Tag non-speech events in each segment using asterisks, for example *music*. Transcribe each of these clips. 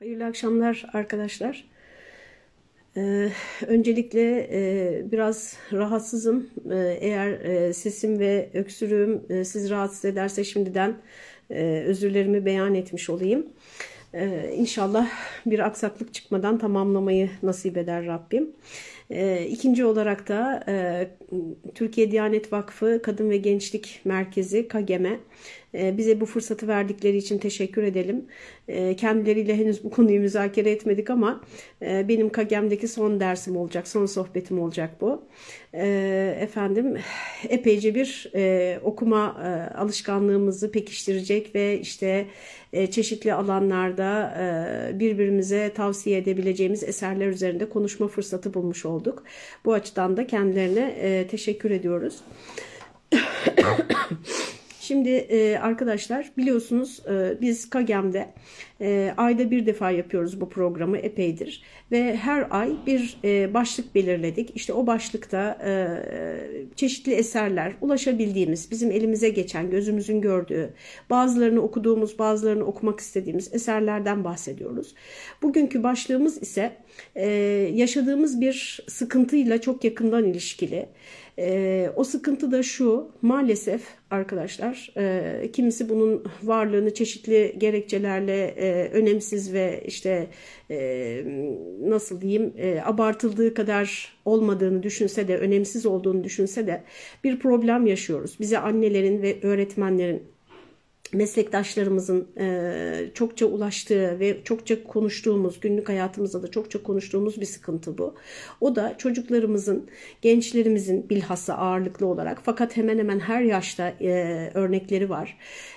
Hayırlı akşamlar arkadaşlar. Ee, öncelikle e, biraz rahatsızım. Ee, eğer e, sesim ve öksürüğüm e, sizi rahatsız ederse şimdiden e, özürlerimi beyan etmiş olayım. Ee, inşallah bir aksaklık çıkmadan tamamlamayı nasip eder Rabbim. E, ikinci olarak da e, Türkiye Diyanet Vakfı Kadın ve Gençlik Merkezi KAGEM'e e, bize bu fırsatı verdikleri için teşekkür edelim. E, kendileriyle henüz bu konuyu müzakere etmedik ama e, benim KAGEM'deki son dersim olacak, son sohbetim olacak bu. Efendim epeyce bir e, okuma alışkanlığımızı pekiştirecek ve işte çeşitli alanlarda birbirimize tavsiye edebileceğimiz eserler üzerinde konuşma fırsatı bulmuş olduk. Bu açıdan da kendilerine e, teşekkür ediyoruz. *laughs* Şimdi e, arkadaşlar biliyorsunuz e, biz Kagem'de e, ayda bir defa yapıyoruz bu programı epeydir ve her ay bir e, başlık belirledik. İşte o başlıkta e, çeşitli eserler ulaşabildiğimiz, bizim elimize geçen, gözümüzün gördüğü, bazılarını okuduğumuz, bazılarını okumak istediğimiz eserlerden bahsediyoruz. Bugünkü başlığımız ise e, yaşadığımız bir sıkıntıyla çok yakından ilişkili. E, o sıkıntı da şu maalesef arkadaşlar e, kimisi bunun varlığını çeşitli gerekçelerle e, önemsiz ve işte e, nasıl diyeyim e, abartıldığı kadar olmadığını düşünse de önemsiz olduğunu düşünse de bir problem yaşıyoruz. Bize annelerin ve öğretmenlerin meslektaşlarımızın e, çokça ulaştığı ve çokça konuştuğumuz, günlük hayatımızda da çokça konuştuğumuz bir sıkıntı bu. O da çocuklarımızın, gençlerimizin bilhassa ağırlıklı olarak fakat hemen hemen her yaşta e, örnekleri var.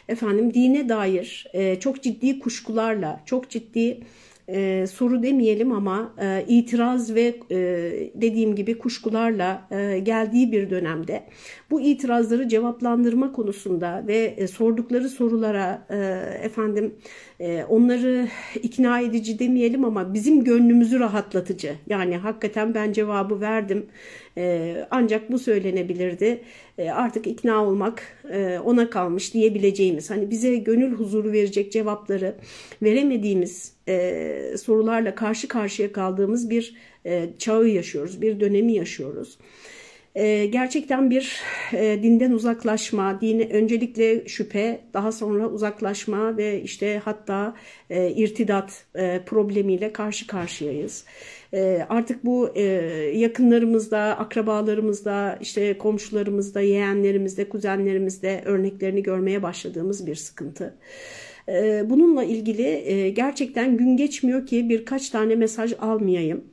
Efendim dine dair e, çok ciddi kuşkularla, çok ciddi e, soru demeyelim ama e, itiraz ve e, dediğim gibi kuşkularla e, geldiği bir dönemde bu itirazları cevaplandırma konusunda ve e, sordukları sorulara e, efendim e, onları ikna edici demeyelim ama bizim gönlümüzü rahatlatıcı. Yani hakikaten ben cevabı verdim e, ancak bu söylenebilirdi e, artık ikna olmak e, ona kalmış diyebileceğimiz hani bize gönül huzuru verecek cevapları veremediğimiz e, sorularla karşı karşıya kaldığımız bir e, çağı yaşıyoruz bir dönemi yaşıyoruz e, gerçekten bir dinden uzaklaşma, dine öncelikle şüphe, daha sonra uzaklaşma ve işte hatta irtidat problemiyle karşı karşıyayız. E, artık bu e, yakınlarımızda, akrabalarımızda, işte komşularımızda, yeğenlerimizde, kuzenlerimizde örneklerini görmeye başladığımız bir sıkıntı. E, bununla ilgili e, gerçekten gün geçmiyor ki birkaç tane mesaj almayayım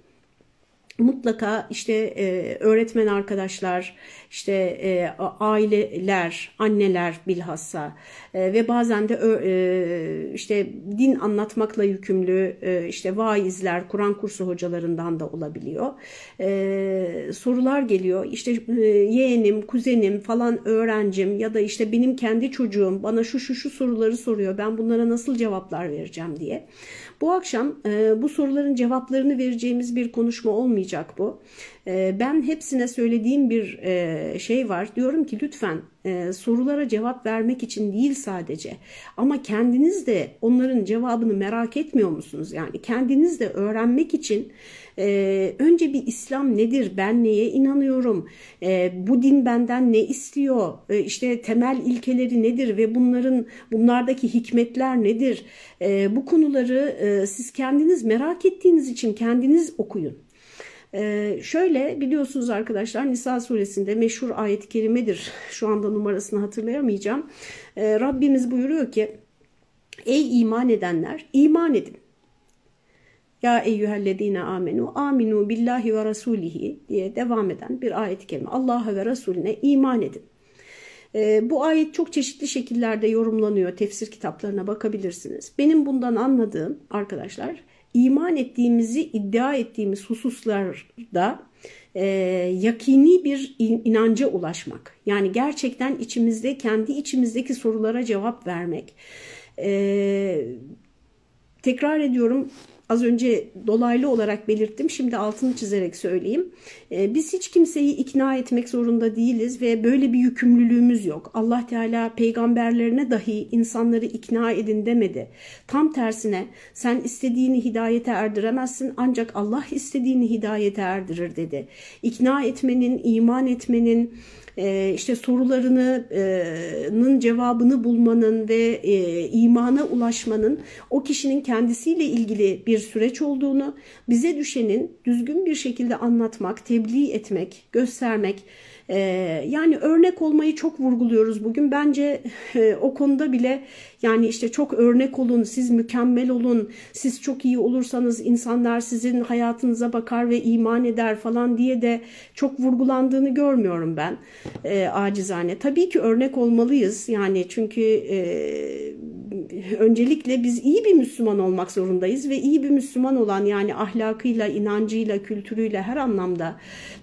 mutlaka işte e, öğretmen arkadaşlar, işte e, aileler, anneler bilhassa e, ve bazen de e, işte din anlatmakla yükümlü e, işte vaizler, Kur'an kursu hocalarından da olabiliyor. E, sorular geliyor. İşte e, yeğenim, kuzenim falan öğrencim ya da işte benim kendi çocuğum bana şu şu şu soruları soruyor. Ben bunlara nasıl cevaplar vereceğim diye. Bu akşam e, bu soruların cevaplarını vereceğimiz bir konuşma olmayacak bu. E, ben hepsine söylediğim bir e, şey var. Diyorum ki lütfen e, sorulara cevap vermek için değil sadece ama kendiniz de onların cevabını merak etmiyor musunuz? Yani kendiniz de öğrenmek için e, önce bir İslam nedir, ben neye inanıyorum, e, bu din benden ne istiyor, e, işte temel ilkeleri nedir ve bunların bunlardaki hikmetler nedir? E, bu konuları e, siz kendiniz merak ettiğiniz için kendiniz okuyun. Ee, şöyle biliyorsunuz arkadaşlar Nisa suresinde meşhur ayet-i kerimedir. Şu anda numarasını hatırlayamayacağım. Ee, Rabbimiz buyuruyor ki Ey iman edenler iman edin. Ya eyyühellezine amenu aminu billahi ve rasulihi diye devam eden bir ayet-i kerime. Allah'a ve Resulüne iman edin. E, bu ayet çok çeşitli şekillerde yorumlanıyor. Tefsir kitaplarına bakabilirsiniz. Benim bundan anladığım arkadaşlar iman ettiğimizi iddia ettiğimiz hususlarda e, yakini bir inanca ulaşmak. Yani gerçekten içimizde kendi içimizdeki sorulara cevap vermek. E, tekrar ediyorum az önce dolaylı olarak belirttim. Şimdi altını çizerek söyleyeyim. Ee, biz hiç kimseyi ikna etmek zorunda değiliz ve böyle bir yükümlülüğümüz yok. Allah Teala peygamberlerine dahi insanları ikna edin demedi. Tam tersine sen istediğini hidayete erdiremezsin ancak Allah istediğini hidayete erdirir dedi. İkna etmenin, iman etmenin, e, işte sorularının e, cevabını bulmanın ve e, imana ulaşmanın o kişinin kendisiyle ilgili bir süreç olduğunu, bize düşenin düzgün bir şekilde anlatmak, tebliğ etmek, göstermek, yani örnek olmayı çok vurguluyoruz bugün. Bence o konuda bile yani işte çok örnek olun, siz mükemmel olun, siz çok iyi olursanız insanlar sizin hayatınıza bakar ve iman eder falan diye de çok vurgulandığını görmüyorum ben e, acizane. Tabii ki örnek olmalıyız yani çünkü e, öncelikle biz iyi bir Müslüman olmak zorundayız ve iyi bir Müslüman olan yani ahlakıyla, inancıyla, kültürüyle her anlamda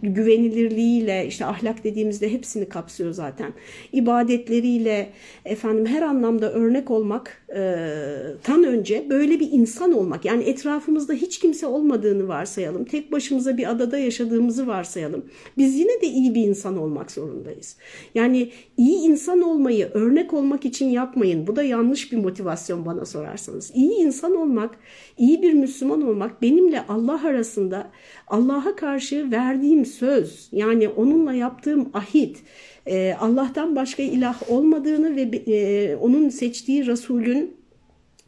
güvenilirliğiyle işte ahlak dediğimizde hepsini kapsıyor zaten. İbadetleriyle efendim her anlamda örnek olmak e, tan önce böyle bir insan olmak yani etrafımızda hiç kimse olmadığını varsayalım. Tek başımıza bir adada yaşadığımızı varsayalım. Biz yine de iyi bir insan olmak zorundayız. Yani iyi insan olmayı örnek olmak için yapmayın. Bu da yanlış bir motivasyon bana sorarsanız. İyi insan olmak, iyi bir Müslüman olmak benimle Allah arasında Allah'a karşı verdiğim söz yani onunla yaptığım ahit e, Allah'tan başka ilah olmadığını ve e, onun seçtiği Resulün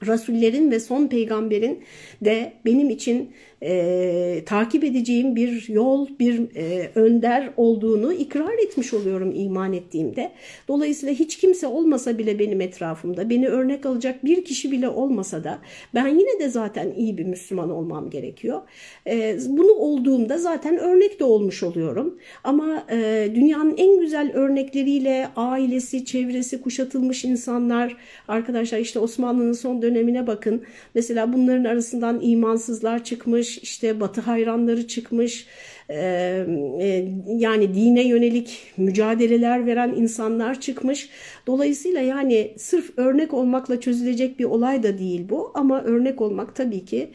Rasullerin ve son peygamberin de benim için e, takip edeceğim bir yol, bir e, önder olduğunu ikrar etmiş oluyorum iman ettiğimde. Dolayısıyla hiç kimse olmasa bile benim etrafımda, beni örnek alacak bir kişi bile olmasa da ben yine de zaten iyi bir Müslüman olmam gerekiyor. E, bunu olduğumda zaten örnek de olmuş oluyorum. Ama e, dünyanın en güzel örnekleriyle ailesi, çevresi kuşatılmış insanlar, arkadaşlar işte Osmanlı'nın son dönemine bakın. Mesela bunların arasından imansızlar çıkmış, çıkmış, işte Batı hayranları çıkmış, yani dine yönelik mücadeleler veren insanlar çıkmış. Dolayısıyla yani sırf örnek olmakla çözülecek bir olay da değil bu ama örnek olmak tabii ki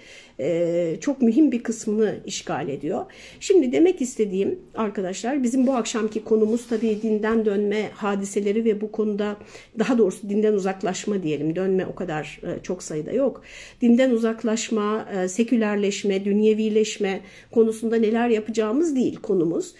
çok mühim bir kısmını işgal ediyor. Şimdi demek istediğim arkadaşlar bizim bu akşamki konumuz tabii dinden dönme hadiseleri ve bu konuda daha doğrusu dinden uzaklaşma diyelim. Dönme o kadar çok sayıda yok. Dinden uzaklaşma, sekülerleşme, dünyevileşme konusunda neler yapacağımız değil konumuz.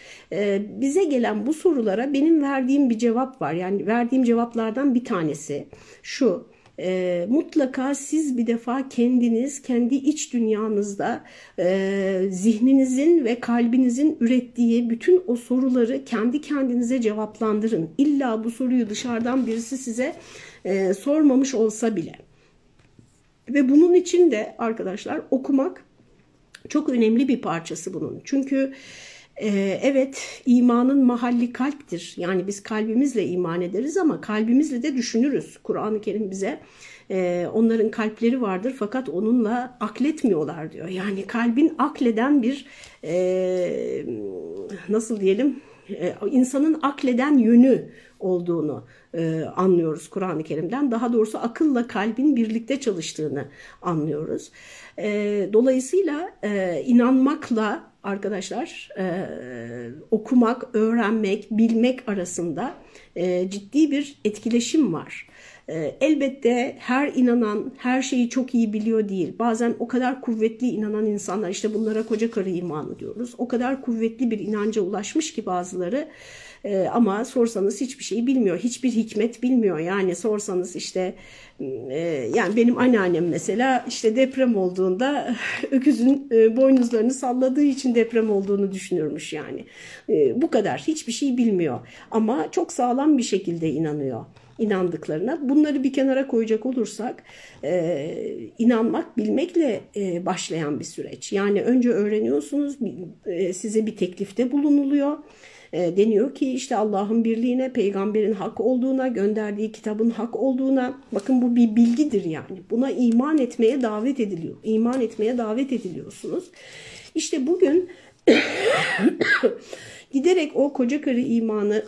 Bize gelen bu sorulara benim verdiğim bir cevap var. Yani verdiğim cevaplardan bir tanesi şu e, mutlaka siz bir defa kendiniz kendi iç dünyanızda e, zihninizin ve kalbinizin ürettiği bütün o soruları kendi kendinize cevaplandırın. İlla bu soruyu dışarıdan birisi size e, sormamış olsa bile. Ve bunun için de arkadaşlar okumak çok önemli bir parçası bunun. Çünkü ee, evet imanın mahalli kalptir. Yani biz kalbimizle iman ederiz ama kalbimizle de düşünürüz. Kur'an-ı Kerim bize e, onların kalpleri vardır fakat onunla akletmiyorlar diyor. Yani kalbin akleden bir e, nasıl diyelim e, insanın akleden yönü olduğunu anlıyoruz Kur'an-ı Kerim'den. Daha doğrusu akılla kalbin birlikte çalıştığını anlıyoruz. Dolayısıyla inanmakla arkadaşlar e, okumak, öğrenmek, bilmek arasında e, ciddi bir etkileşim var. E, elbette her inanan her şeyi çok iyi biliyor değil. Bazen o kadar kuvvetli inanan insanlar işte bunlara koca karı imanı diyoruz. O kadar kuvvetli bir inanca ulaşmış ki bazıları e, ama sorsanız hiçbir şey bilmiyor. Hiçbir hikmet bilmiyor. Yani sorsanız işte e, yani benim anneannem mesela işte deprem olduğunda *laughs* öküzün e, boynuzlarını salladığı için deprem olduğunu düşünürmüş yani. E, bu kadar. Hiçbir şey bilmiyor. Ama çok sağlam bir şekilde inanıyor inandıklarına. Bunları bir kenara koyacak olursak e, inanmak bilmekle e, başlayan bir süreç. Yani önce öğreniyorsunuz, e, size bir teklifte bulunuluyor. E, deniyor ki işte Allah'ın birliğine, peygamberin hak olduğuna, gönderdiği kitabın hak olduğuna bakın bu bir bilgidir yani. Buna iman etmeye davet ediliyor. İman etmeye davet ediliyorsunuz. İşte bugün *coughs* giderek o koca karı imanı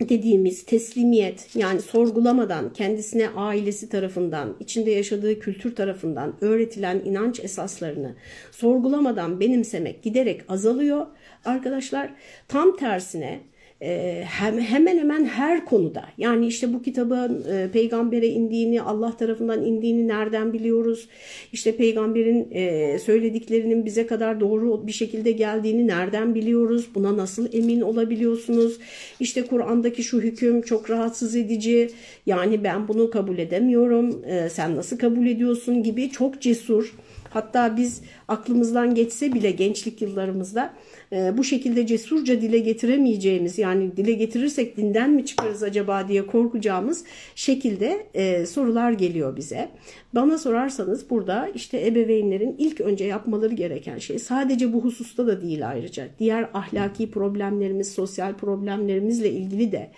dediğimiz teslimiyet yani sorgulamadan kendisine ailesi tarafından içinde yaşadığı kültür tarafından öğretilen inanç esaslarını sorgulamadan benimsemek giderek azalıyor arkadaşlar tam tersine e, hemen hemen her konuda yani işte bu kitabın e, peygambere indiğini Allah tarafından indiğini nereden biliyoruz? İşte peygamberin e, söylediklerinin bize kadar doğru bir şekilde geldiğini nereden biliyoruz? Buna nasıl emin olabiliyorsunuz? İşte Kur'an'daki şu hüküm çok rahatsız edici. Yani ben bunu kabul edemiyorum sen nasıl kabul ediyorsun gibi çok cesur. Hatta biz aklımızdan geçse bile gençlik yıllarımızda e, bu şekilde cesurca dile getiremeyeceğimiz yani dile getirirsek dinden mi çıkarız acaba diye korkacağımız şekilde e, sorular geliyor bize. Bana sorarsanız burada işte ebeveynlerin ilk önce yapmaları gereken şey sadece bu hususta da değil ayrıca diğer ahlaki problemlerimiz, sosyal problemlerimizle ilgili de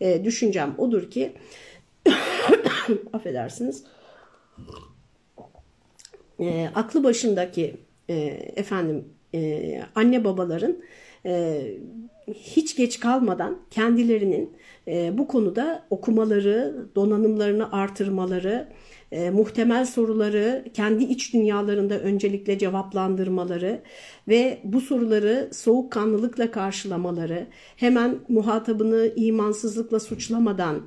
e, düşüncem odur ki *coughs* affedersiniz e, aklı başındaki e, efendim e, anne babaların e, hiç geç kalmadan kendilerinin e, bu konuda okumaları, donanımlarını artırmaları, e, muhtemel soruları kendi iç dünyalarında öncelikle cevaplandırmaları ve bu soruları soğukkanlılıkla karşılamaları, hemen muhatabını imansızlıkla suçlamadan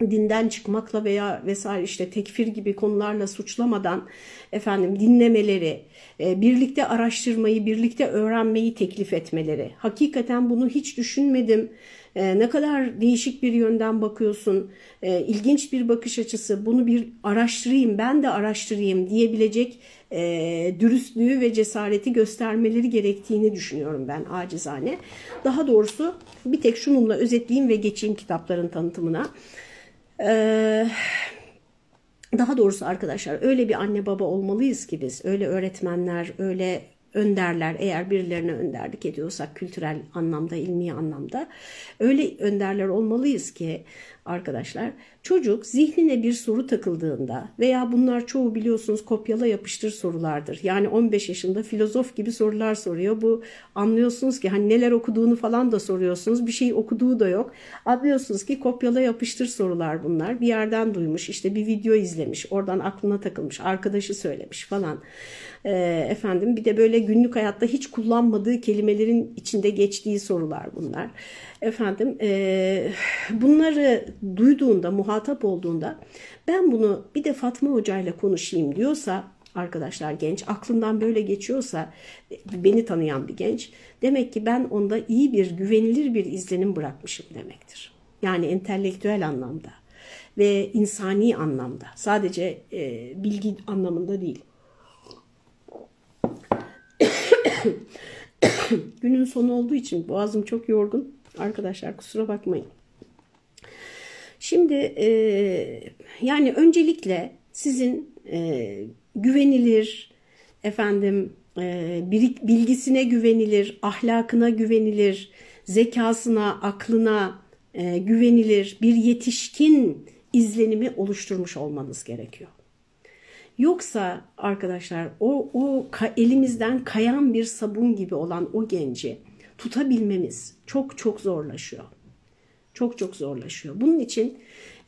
dinden çıkmakla veya vesaire işte tekfir gibi konularla suçlamadan efendim dinlemeleri, e, birlikte araştırmayı, birlikte öğrenmeyi teklif etmeleri. Hakikaten bunu hiç düşünmedim. E, ne kadar değişik bir yönden bakıyorsun, e, ilginç bir bakış açısı, bunu bir araştırayım, ben de araştırayım diyebilecek dürüstlüğü ve cesareti göstermeleri gerektiğini düşünüyorum ben acizane. Daha doğrusu bir tek şununla özetleyeyim ve geçeyim kitapların tanıtımına. Ee, daha doğrusu arkadaşlar öyle bir anne baba olmalıyız ki biz öyle öğretmenler öyle önderler eğer birilerine önderlik ediyorsak kültürel anlamda ilmi anlamda öyle önderler olmalıyız ki arkadaşlar çocuk zihnine bir soru takıldığında veya bunlar çoğu biliyorsunuz kopyala yapıştır sorulardır. Yani 15 yaşında filozof gibi sorular soruyor. Bu anlıyorsunuz ki hani neler okuduğunu falan da soruyorsunuz. Bir şey okuduğu da yok. Anlıyorsunuz ki kopyala yapıştır sorular bunlar. Bir yerden duymuş işte bir video izlemiş oradan aklına takılmış arkadaşı söylemiş falan. Ee, efendim bir de böyle günlük hayatta hiç kullanmadığı kelimelerin içinde geçtiği sorular bunlar. Efendim e, bunları duyduğunda, muhatap olduğunda ben bunu bir de Fatma Hoca ile konuşayım diyorsa arkadaşlar genç aklından böyle geçiyorsa beni tanıyan bir genç demek ki ben onda iyi bir güvenilir bir izlenim bırakmışım demektir. Yani entelektüel anlamda ve insani anlamda sadece e, bilgi anlamında değil. *coughs* Günün sonu olduğu için boğazım çok yorgun. Arkadaşlar kusura bakmayın. Şimdi e, yani öncelikle sizin e, güvenilir, efendim e, bilgisine güvenilir, ahlakına güvenilir, zekasına, aklına e, güvenilir bir yetişkin izlenimi oluşturmuş olmanız gerekiyor. Yoksa arkadaşlar o, o elimizden kayan bir sabun gibi olan o genci tutabilmemiz çok çok zorlaşıyor. Çok çok zorlaşıyor. Bunun için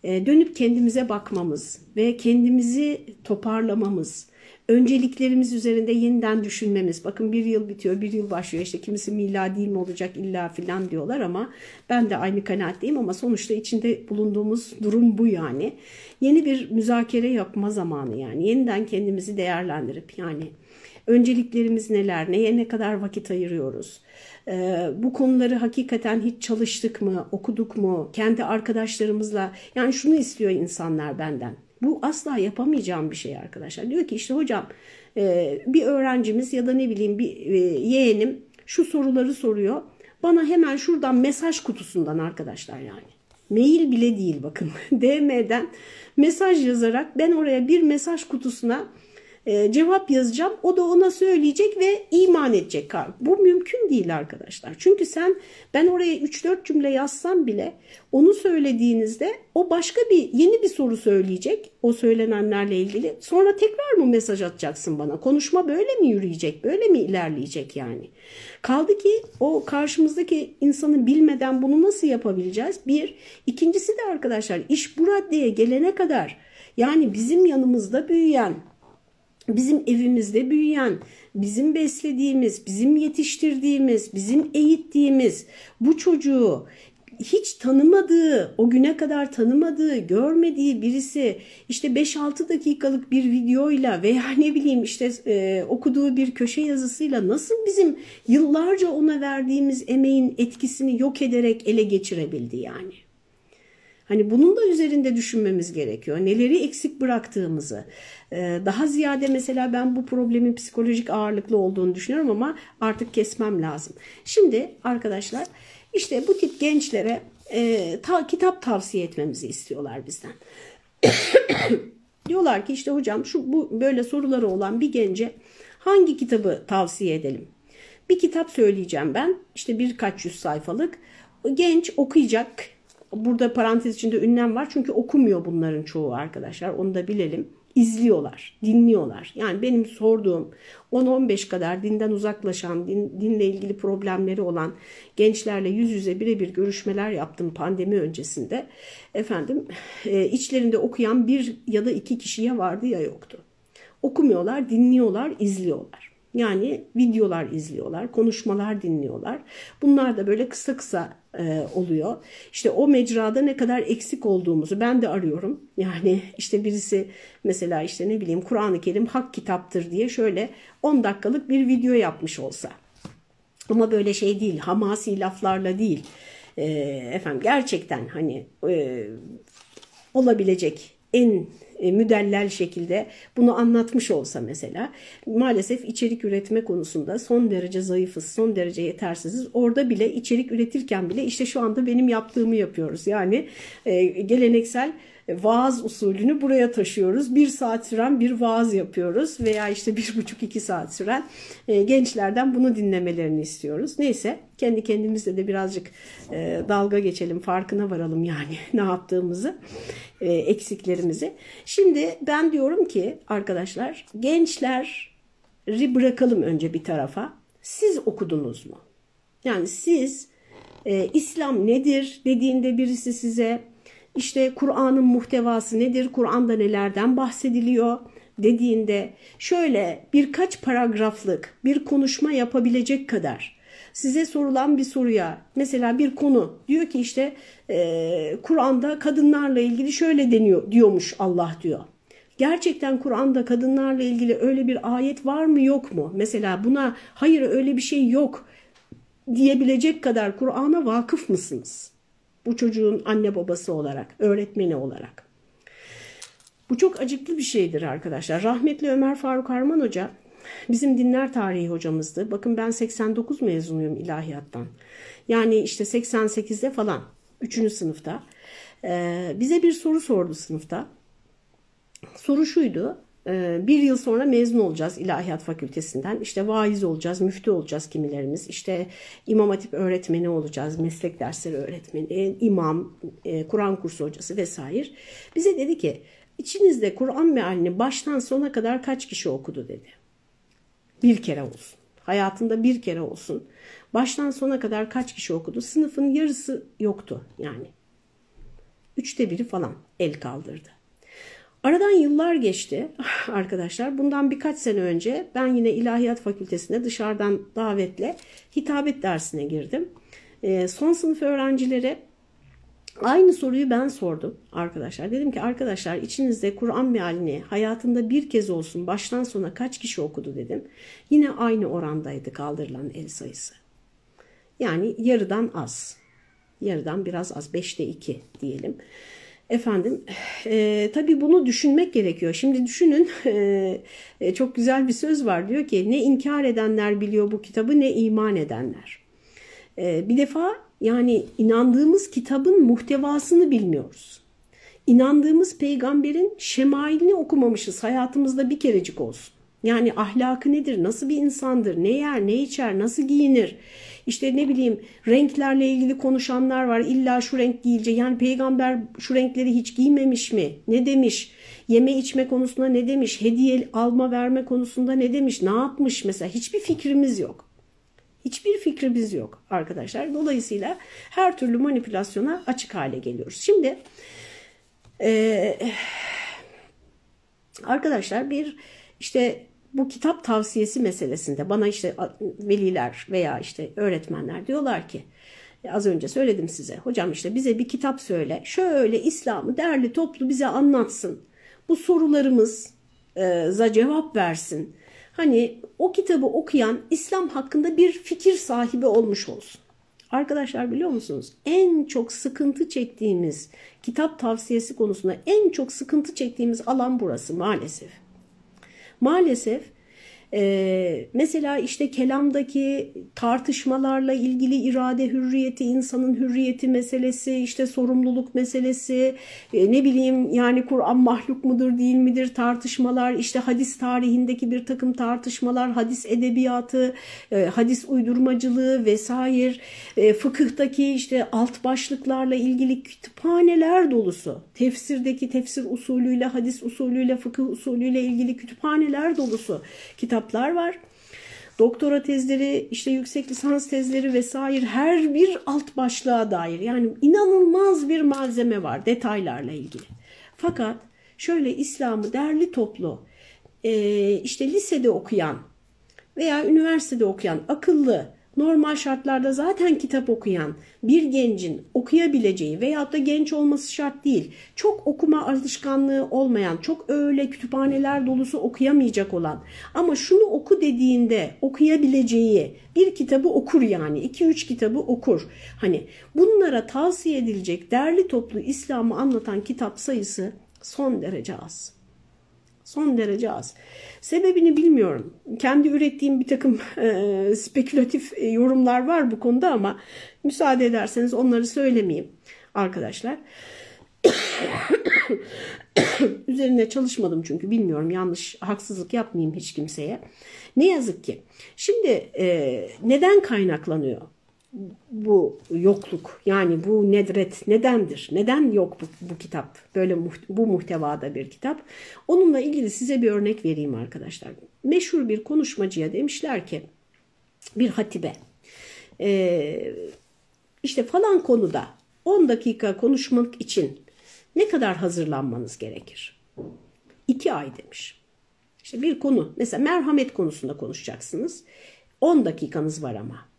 e, dönüp kendimize bakmamız ve kendimizi toparlamamız, önceliklerimiz üzerinde yeniden düşünmemiz. Bakın bir yıl bitiyor, bir yıl başlıyor. İşte kimisi miladi mi olacak illa filan diyorlar ama ben de aynı kanaatteyim ama sonuçta içinde bulunduğumuz durum bu yani. Yeni bir müzakere yapma zamanı yani. Yeniden kendimizi değerlendirip yani önceliklerimiz neler, neye ne kadar vakit ayırıyoruz? Ee, bu konuları hakikaten hiç çalıştık mı, okuduk mu, kendi arkadaşlarımızla yani şunu istiyor insanlar benden. Bu asla yapamayacağım bir şey arkadaşlar. Diyor ki işte hocam e, bir öğrencimiz ya da ne bileyim bir e, yeğenim şu soruları soruyor. Bana hemen şuradan mesaj kutusundan arkadaşlar yani. Mail bile değil bakın. *laughs* DM'den mesaj yazarak ben oraya bir mesaj kutusuna e, cevap yazacağım. O da ona söyleyecek ve iman edecek. Bu mümkün değil arkadaşlar. Çünkü sen ben oraya 3-4 cümle yazsam bile onu söylediğinizde o başka bir yeni bir soru söyleyecek o söylenenlerle ilgili. Sonra tekrar mı mesaj atacaksın bana? Konuşma böyle mi yürüyecek? Böyle mi ilerleyecek yani? Kaldı ki o karşımızdaki insanı bilmeden bunu nasıl yapabileceğiz? Bir. ikincisi de arkadaşlar iş bu raddeye gelene kadar yani bizim yanımızda büyüyen bizim evimizde büyüyen, bizim beslediğimiz, bizim yetiştirdiğimiz, bizim eğittiğimiz bu çocuğu hiç tanımadığı, o güne kadar tanımadığı, görmediği birisi işte 5-6 dakikalık bir videoyla veya ne bileyim işte e, okuduğu bir köşe yazısıyla nasıl bizim yıllarca ona verdiğimiz emeğin etkisini yok ederek ele geçirebildi yani. Hani bunun da üzerinde düşünmemiz gerekiyor. Neleri eksik bıraktığımızı. Ee, daha ziyade mesela ben bu problemin psikolojik ağırlıklı olduğunu düşünüyorum ama artık kesmem lazım. Şimdi arkadaşlar işte bu tip gençlere e, ta, kitap tavsiye etmemizi istiyorlar bizden. *coughs* Diyorlar ki işte hocam şu bu böyle soruları olan bir gence hangi kitabı tavsiye edelim? Bir kitap söyleyeceğim ben. İşte birkaç yüz sayfalık. Genç okuyacak Burada parantez içinde ünlem var çünkü okumuyor bunların çoğu arkadaşlar. Onu da bilelim. İzliyorlar, dinliyorlar. Yani benim sorduğum 10-15 kadar dinden uzaklaşan, din, dinle ilgili problemleri olan gençlerle yüz yüze birebir görüşmeler yaptım pandemi öncesinde. Efendim e, içlerinde okuyan bir ya da iki kişiye vardı ya yoktu. Okumuyorlar, dinliyorlar, izliyorlar. Yani videolar izliyorlar, konuşmalar dinliyorlar. Bunlar da böyle kısa kısa e, oluyor. İşte o mecrada ne kadar eksik olduğumuzu ben de arıyorum. Yani işte birisi mesela işte ne bileyim Kur'an-ı Kerim hak kitaptır diye şöyle 10 dakikalık bir video yapmış olsa. Ama böyle şey değil, hamasi laflarla değil. E, efendim gerçekten hani e, olabilecek en e, müdellel şekilde bunu anlatmış olsa mesela maalesef içerik üretme konusunda son derece zayıfız, son derece yetersiziz. Orada bile içerik üretirken bile işte şu anda benim yaptığımı yapıyoruz. Yani e, geleneksel vaaz usulünü buraya taşıyoruz. Bir saat süren bir vaaz yapıyoruz veya işte bir buçuk iki saat süren e, gençlerden bunu dinlemelerini istiyoruz. Neyse kendi kendimizle de birazcık e, dalga geçelim farkına varalım yani *laughs* ne yaptığımızı e, eksiklerimizi. Şimdi ben diyorum ki arkadaşlar gençleri bırakalım önce bir tarafa. Siz okudunuz mu? Yani siz e, İslam nedir dediğinde birisi size işte Kur'an'ın muhtevası nedir, Kur'an'da nelerden bahsediliyor dediğinde şöyle birkaç paragraflık bir konuşma yapabilecek kadar size sorulan bir soruya mesela bir konu diyor ki işte e, Kur'an'da kadınlarla ilgili şöyle deniyor diyormuş Allah diyor. Gerçekten Kur'an'da kadınlarla ilgili öyle bir ayet var mı yok mu? Mesela buna hayır öyle bir şey yok diyebilecek kadar Kur'an'a vakıf mısınız? Bu çocuğun anne babası olarak, öğretmeni olarak. Bu çok acıklı bir şeydir arkadaşlar. Rahmetli Ömer Faruk Harman Hoca bizim dinler tarihi hocamızdı. Bakın ben 89 mezunuyum ilahiyattan. Yani işte 88'de falan 3. sınıfta. Ee, bize bir soru sordu sınıfta. Soru şuydu. Ee, bir yıl sonra mezun olacağız ilahiyat fakültesinden. İşte vaiz olacağız, müftü olacağız kimilerimiz. İşte imam hatip öğretmeni olacağız, meslek dersleri öğretmeni, imam, e, Kur'an kursu hocası vesaire. Bize dedi ki içinizde Kur'an mealini baştan sona kadar kaç kişi okudu dedi. Bir kere olsun. Hayatında bir kere olsun. Baştan sona kadar kaç kişi okudu? Sınıfın yarısı yoktu yani. Üçte biri falan el kaldırdı. Aradan yıllar geçti *laughs* arkadaşlar. Bundan birkaç sene önce ben yine İlahiyat Fakültesine dışarıdan davetle hitabet dersine girdim. E, son sınıf öğrencilere aynı soruyu ben sordum arkadaşlar. Dedim ki arkadaşlar içinizde Kur'an mealini hayatında bir kez olsun baştan sona kaç kişi okudu dedim. Yine aynı orandaydı kaldırılan el sayısı. Yani yarıdan az. Yarıdan biraz az. Beşte iki diyelim. Efendim e, tabii bunu düşünmek gerekiyor. Şimdi düşünün *laughs* e, e, çok güzel bir söz var diyor ki ne inkar edenler biliyor bu kitabı ne iman edenler. E, bir defa yani inandığımız kitabın muhtevasını bilmiyoruz. İnandığımız peygamberin şemailini okumamışız hayatımızda bir kerecik olsun. Yani ahlakı nedir, nasıl bir insandır, ne yer, ne içer, nasıl giyinir, işte ne bileyim renklerle ilgili konuşanlar var. İlla şu renk giyilecek. Yani peygamber şu renkleri hiç giymemiş mi? Ne demiş? Yeme içme konusunda ne demiş? Hediye alma verme konusunda ne demiş? Ne yapmış mesela? Hiçbir fikrimiz yok. Hiçbir fikrimiz yok arkadaşlar. Dolayısıyla her türlü manipülasyona açık hale geliyoruz. Şimdi e, arkadaşlar bir işte bu kitap tavsiyesi meselesinde bana işte veliler veya işte öğretmenler diyorlar ki az önce söyledim size hocam işte bize bir kitap söyle şöyle İslam'ı derli toplu bize anlatsın bu sorularımıza cevap versin hani o kitabı okuyan İslam hakkında bir fikir sahibi olmuş olsun. Arkadaşlar biliyor musunuz? En çok sıkıntı çektiğimiz kitap tavsiyesi konusunda en çok sıkıntı çektiğimiz alan burası maalesef. Maalesef ee, mesela işte kelamdaki tartışmalarla ilgili irade hürriyeti, insanın hürriyeti meselesi, işte sorumluluk meselesi, e, ne bileyim yani Kur'an mahluk mudur değil midir tartışmalar, işte hadis tarihindeki bir takım tartışmalar, hadis edebiyatı, e, hadis uydurmacılığı vesaire, e, fıkıhtaki işte alt başlıklarla ilgili kütüphaneler dolusu, tefsirdeki tefsir usulüyle, hadis usulüyle, fıkıh usulüyle ilgili kütüphaneler dolusu kitap kitaplar var. Doktora tezleri, işte yüksek lisans tezleri vesaire her bir alt başlığa dair yani inanılmaz bir malzeme var detaylarla ilgili. Fakat şöyle İslam'ı derli toplu işte lisede okuyan veya üniversitede okuyan akıllı normal şartlarda zaten kitap okuyan bir gencin okuyabileceği veyahut da genç olması şart değil. Çok okuma alışkanlığı olmayan, çok öyle kütüphaneler dolusu okuyamayacak olan ama şunu oku dediğinde okuyabileceği bir kitabı okur yani. 2-3 kitabı okur. Hani bunlara tavsiye edilecek derli toplu İslam'ı anlatan kitap sayısı son derece az. Son derece az. Sebebini bilmiyorum. Kendi ürettiğim bir takım e, spekülatif e, yorumlar var bu konuda ama müsaade ederseniz onları söylemeyeyim arkadaşlar. *coughs* Üzerine çalışmadım çünkü bilmiyorum yanlış haksızlık yapmayayım hiç kimseye. Ne yazık ki. Şimdi e, neden kaynaklanıyor bu yokluk yani bu nedret nedendir? Neden yok bu, bu kitap? Böyle bu muhtevada bir kitap. Onunla ilgili size bir örnek vereyim arkadaşlar. Meşhur bir konuşmacıya demişler ki bir hatibe e, işte falan konuda 10 dakika konuşmak için ne kadar hazırlanmanız gerekir? 2 ay demiş. İşte bir konu mesela merhamet konusunda konuşacaksınız. 10 dakikanız var ama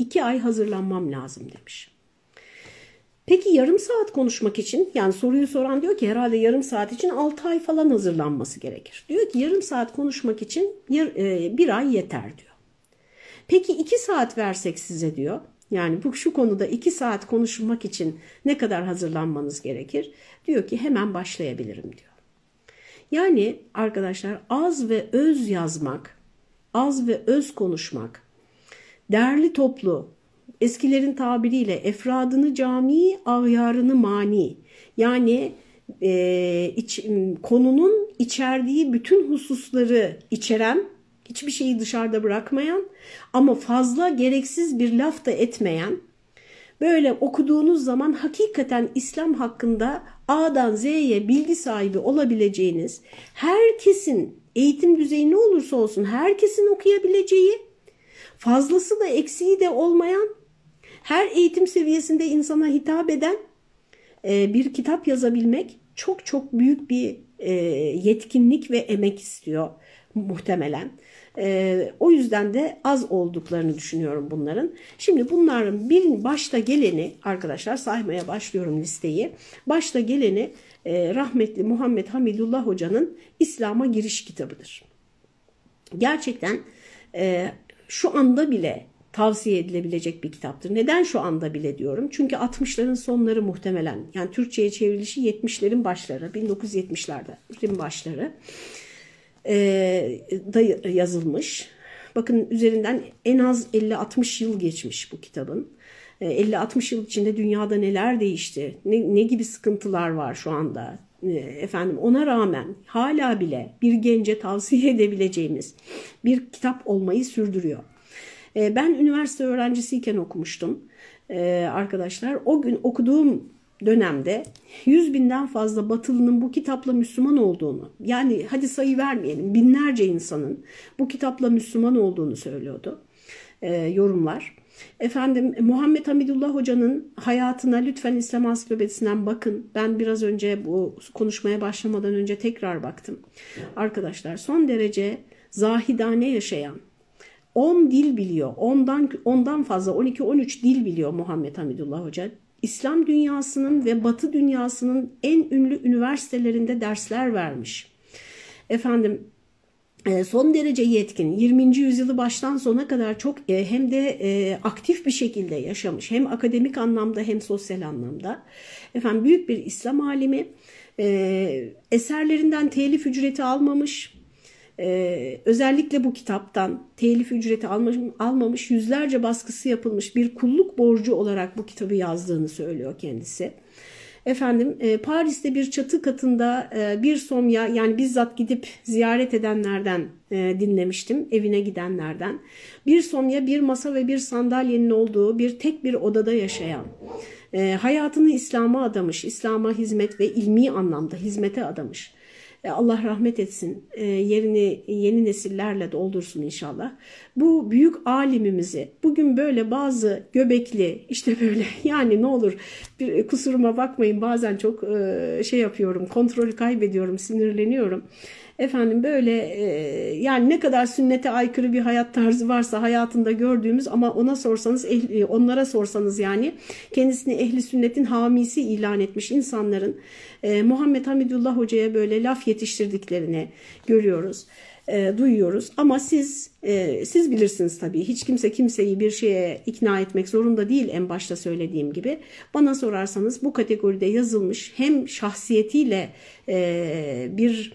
iki ay hazırlanmam lazım demiş. Peki yarım saat konuşmak için yani soruyu soran diyor ki herhalde yarım saat için 6 ay falan hazırlanması gerekir. Diyor ki yarım saat konuşmak için e, bir ay yeter diyor. Peki 2 saat versek size diyor. Yani bu şu konuda 2 saat konuşmak için ne kadar hazırlanmanız gerekir? Diyor ki hemen başlayabilirim diyor. Yani arkadaşlar az ve öz yazmak, az ve öz konuşmak Değerli toplu, eskilerin tabiriyle efradını cami, ağyarını mani. Yani e, iç, konunun içerdiği bütün hususları içeren, hiçbir şeyi dışarıda bırakmayan ama fazla gereksiz bir laf da etmeyen, böyle okuduğunuz zaman hakikaten İslam hakkında A'dan Z'ye bilgi sahibi olabileceğiniz, herkesin eğitim düzeyi ne olursa olsun herkesin okuyabileceği fazlası da eksiği de olmayan, her eğitim seviyesinde insana hitap eden e, bir kitap yazabilmek çok çok büyük bir e, yetkinlik ve emek istiyor muhtemelen. E, o yüzden de az olduklarını düşünüyorum bunların. Şimdi bunların bir başta geleni arkadaşlar saymaya başlıyorum listeyi. Başta geleni rahmetli Muhammed Hamidullah Hoca'nın İslam'a giriş kitabıdır. Gerçekten şu anda bile tavsiye edilebilecek bir kitaptır. Neden şu anda bile diyorum? Çünkü 60'ların sonları muhtemelen yani Türkçe'ye çevrilişi 70'lerin başları 1970'lerin başları e, da yazılmış. Bakın üzerinden en az 50-60 yıl geçmiş bu kitabın. 50-60 e, yıl içinde dünyada neler değişti, ne, ne gibi sıkıntılar var şu anda, efendim ona rağmen hala bile bir gence tavsiye *laughs* edebileceğimiz bir kitap olmayı sürdürüyor. E, ben üniversite öğrencisiyken okumuştum e, arkadaşlar. O gün okuduğum dönemde 100 binden fazla Batılı'nın bu kitapla Müslüman olduğunu yani hadi sayı vermeyelim binlerce insanın bu kitapla Müslüman olduğunu söylüyordu e, yorumlar. Efendim Muhammed Hamidullah Hoca'nın hayatına lütfen İslam Ansiklopedisinden bakın. Ben biraz önce bu konuşmaya başlamadan önce tekrar baktım. Arkadaşlar son derece zahidane yaşayan, 10 dil biliyor. Ondan ondan fazla 12-13 dil biliyor Muhammed Hamidullah Hoca. İslam dünyasının ve Batı dünyasının en ünlü üniversitelerinde dersler vermiş. Efendim son derece yetkin 20. yüzyılı baştan sona kadar çok e, hem de e, aktif bir şekilde yaşamış hem akademik anlamda hem sosyal anlamda efendim büyük bir İslam alimi eserlerinden telif ücreti almamış özellikle bu kitaptan telif ücreti almamış yüzlerce baskısı yapılmış bir kulluk borcu olarak bu kitabı yazdığını söylüyor kendisi. Efendim e, Paris'te bir çatı katında e, bir somya yani bizzat gidip ziyaret edenlerden e, dinlemiştim evine gidenlerden. Bir somya bir masa ve bir sandalyenin olduğu bir tek bir odada yaşayan hayatını İslam'a adamış, İslam'a hizmet ve ilmi anlamda hizmete adamış e, Allah rahmet etsin, e, yerini yeni nesillerle doldursun inşallah. Bu büyük alimimizi bugün böyle bazı göbekli işte böyle *laughs* yani ne olur bir kusuruma bakmayın. Bazen çok e, şey yapıyorum kontrolü kaybediyorum sinirleniyorum efendim böyle e, yani ne kadar sünnete aykırı bir hayat tarzı varsa hayatında gördüğümüz ama ona sorsanız ehli, onlara sorsanız yani kendisini ehli sünnetin hamisi ilan etmiş insanların e, Muhammed Hamidullah Hoca'ya böyle laf yetiştirdiklerini görüyoruz e, duyuyoruz. Ama siz e, siz bilirsiniz tabii hiç kimse kimseyi bir şeye ikna etmek zorunda değil en başta söylediğim gibi. Bana sorarsanız bu kategoride yazılmış hem şahsiyetiyle e, bir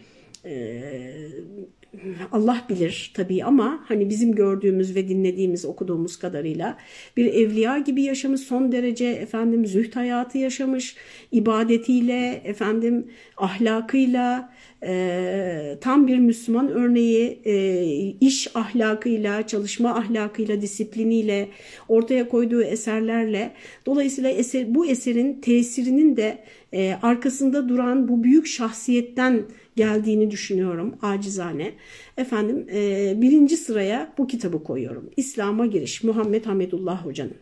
Allah bilir tabii ama hani bizim gördüğümüz ve dinlediğimiz, okuduğumuz kadarıyla bir evliya gibi yaşamış, son derece efendim züht hayatı yaşamış, ibadetiyle, efendim ahlakıyla, e, tam bir Müslüman örneği, e, iş ahlakıyla, çalışma ahlakıyla, disipliniyle, ortaya koyduğu eserlerle, dolayısıyla eser, bu eserin tesirinin de e, arkasında duran bu büyük şahsiyetten geldiğini düşünüyorum acizane. Efendim e, birinci sıraya bu kitabı koyuyorum. İslam'a giriş Muhammed Hamidullah Hoca'nın.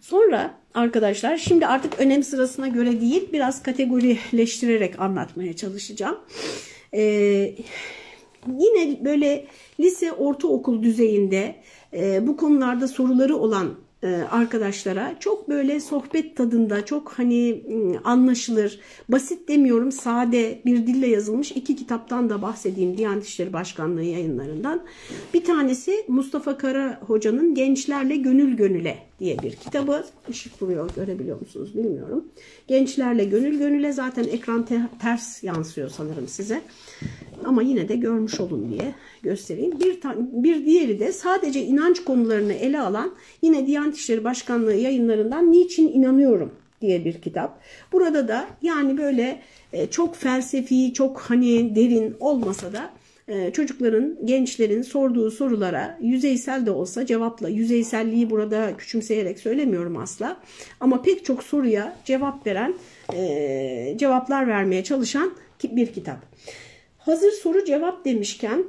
Sonra arkadaşlar şimdi artık önem sırasına göre değil biraz kategorileştirerek anlatmaya çalışacağım. Ee, yine böyle lise ortaokul düzeyinde e, bu konularda soruları olan arkadaşlara çok böyle sohbet tadında çok hani anlaşılır basit demiyorum sade bir dille yazılmış iki kitaptan da bahsedeyim Diyanet İşleri Başkanlığı yayınlarından. Bir tanesi Mustafa Kara Hoca'nın Gençlerle Gönül Gönüle diye bir kitabı. Işık vuruyor görebiliyor musunuz bilmiyorum. Gençlerle Gönül Gönüle zaten ekran te ters yansıyor sanırım size. Ama yine de görmüş olun diye göstereyim. Bir, bir diğeri de sadece inanç konularını ele alan yine Diyanet İşleri Başkanlığı yayınlarından Niçin İnanıyorum diye bir kitap. Burada da yani böyle e, çok felsefi, çok hani derin olmasa da çocukların, gençlerin sorduğu sorulara yüzeysel de olsa cevapla, yüzeyselliği burada küçümseyerek söylemiyorum asla. Ama pek çok soruya cevap veren, e, cevaplar vermeye çalışan bir kitap. Hazır soru cevap demişken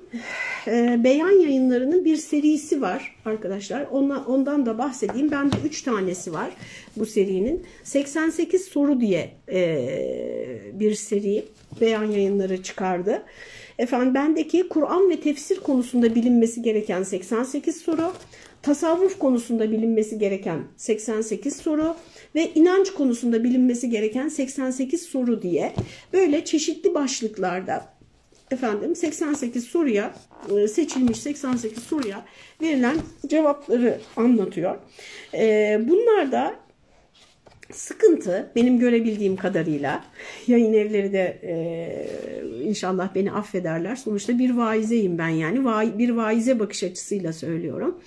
e, beyan yayınlarının bir serisi var arkadaşlar. Ondan, ondan da bahsedeyim. Bende 3 tanesi var bu serinin. 88 soru diye e, bir seri beyan yayınları çıkardı. Efendim bendeki Kur'an ve tefsir konusunda bilinmesi gereken 88 soru, tasavvuf konusunda bilinmesi gereken 88 soru ve inanç konusunda bilinmesi gereken 88 soru diye böyle çeşitli başlıklarda efendim 88 soruya e, seçilmiş 88 soruya verilen cevapları anlatıyor. E, bunlar da sıkıntı benim görebildiğim kadarıyla yayın evleri de e, inşallah beni affederler. Sonuçta bir vaizeyim ben yani bir vaize bakış açısıyla söylüyorum.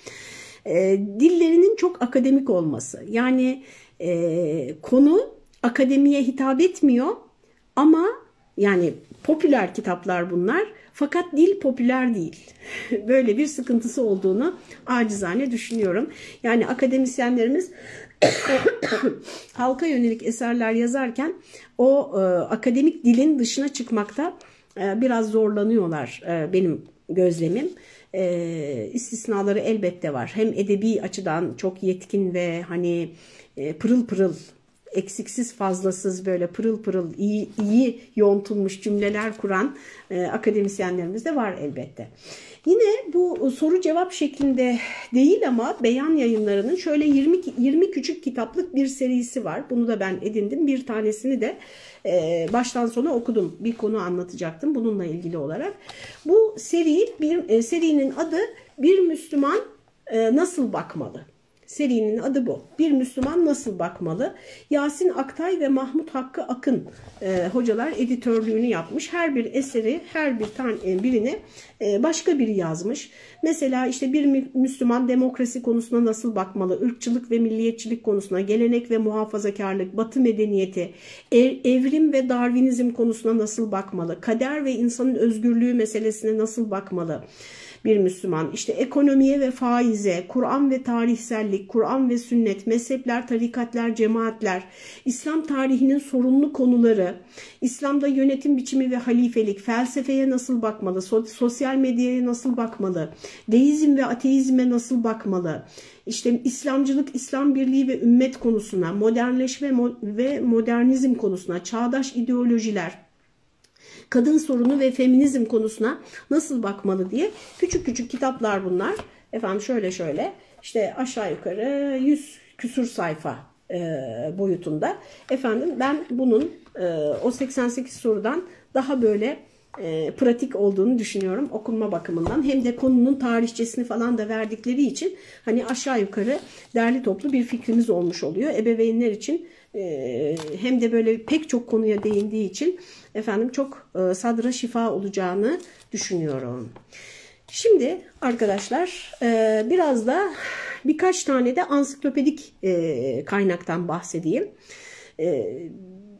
dillerinin çok akademik olması yani konu akademiye hitap etmiyor Ama yani popüler kitaplar bunlar fakat dil popüler değil. *laughs* Böyle bir sıkıntısı olduğunu acizane düşünüyorum. Yani akademisyenlerimiz *coughs* halka yönelik eserler yazarken o e, akademik dilin dışına çıkmakta e, biraz zorlanıyorlar e, benim gözlemim. E, istisnaları elbette var. Hem edebi açıdan çok yetkin ve hani e, pırıl pırıl eksiksiz fazlasız böyle pırıl pırıl iyi, iyi yontulmuş cümleler kuran e, akademisyenlerimiz de var elbette. Yine bu soru cevap şeklinde değil ama beyan yayınlarının şöyle 20, 20 küçük kitaplık bir serisi var. Bunu da ben edindim. Bir tanesini de e, baştan sona okudum. Bir konu anlatacaktım bununla ilgili olarak. Bu seri bir e, serinin adı Bir Müslüman e, Nasıl Bakmalı? Serinin adı bu. Bir Müslüman nasıl bakmalı? Yasin Aktay ve Mahmut Hakkı Akın e, hocalar editörlüğünü yapmış. Her bir eseri, her bir tane e, birini e, başka biri yazmış. Mesela işte bir Müslüman demokrasi konusuna nasıl bakmalı? Irkçılık ve milliyetçilik konusuna, gelenek ve muhafazakarlık, batı medeniyeti, ev, evrim ve darwinizm konusuna nasıl bakmalı? Kader ve insanın özgürlüğü meselesine nasıl bakmalı? Bir Müslüman. İşte ekonomiye ve faize, Kur'an ve tarihsellik, Kur'an ve sünnet, mezhepler, tarikatlar, cemaatler, İslam tarihinin sorunlu konuları, İslam'da yönetim biçimi ve halifelik, felsefeye nasıl bakmalı, sosyal medyaya nasıl bakmalı, deizm ve ateizme nasıl bakmalı, işte İslamcılık, İslam birliği ve ümmet konusuna, modernleşme ve modernizm konusuna, çağdaş ideolojiler, kadın sorunu ve feminizm konusuna nasıl bakmalı diye küçük küçük kitaplar bunlar. Efendim şöyle şöyle işte aşağı yukarı 100 küsur sayfa e, boyutunda. Efendim ben bunun e, o 88 sorudan daha böyle e, pratik olduğunu düşünüyorum okunma bakımından. Hem de konunun tarihçesini falan da verdikleri için hani aşağı yukarı derli toplu bir fikrimiz olmuş oluyor. Ebeveynler için hem de böyle pek çok konuya değindiği için efendim çok e, sadra şifa olacağını düşünüyorum. Şimdi arkadaşlar e, biraz da birkaç tane de ansiklopedik e, kaynaktan bahsedeyim.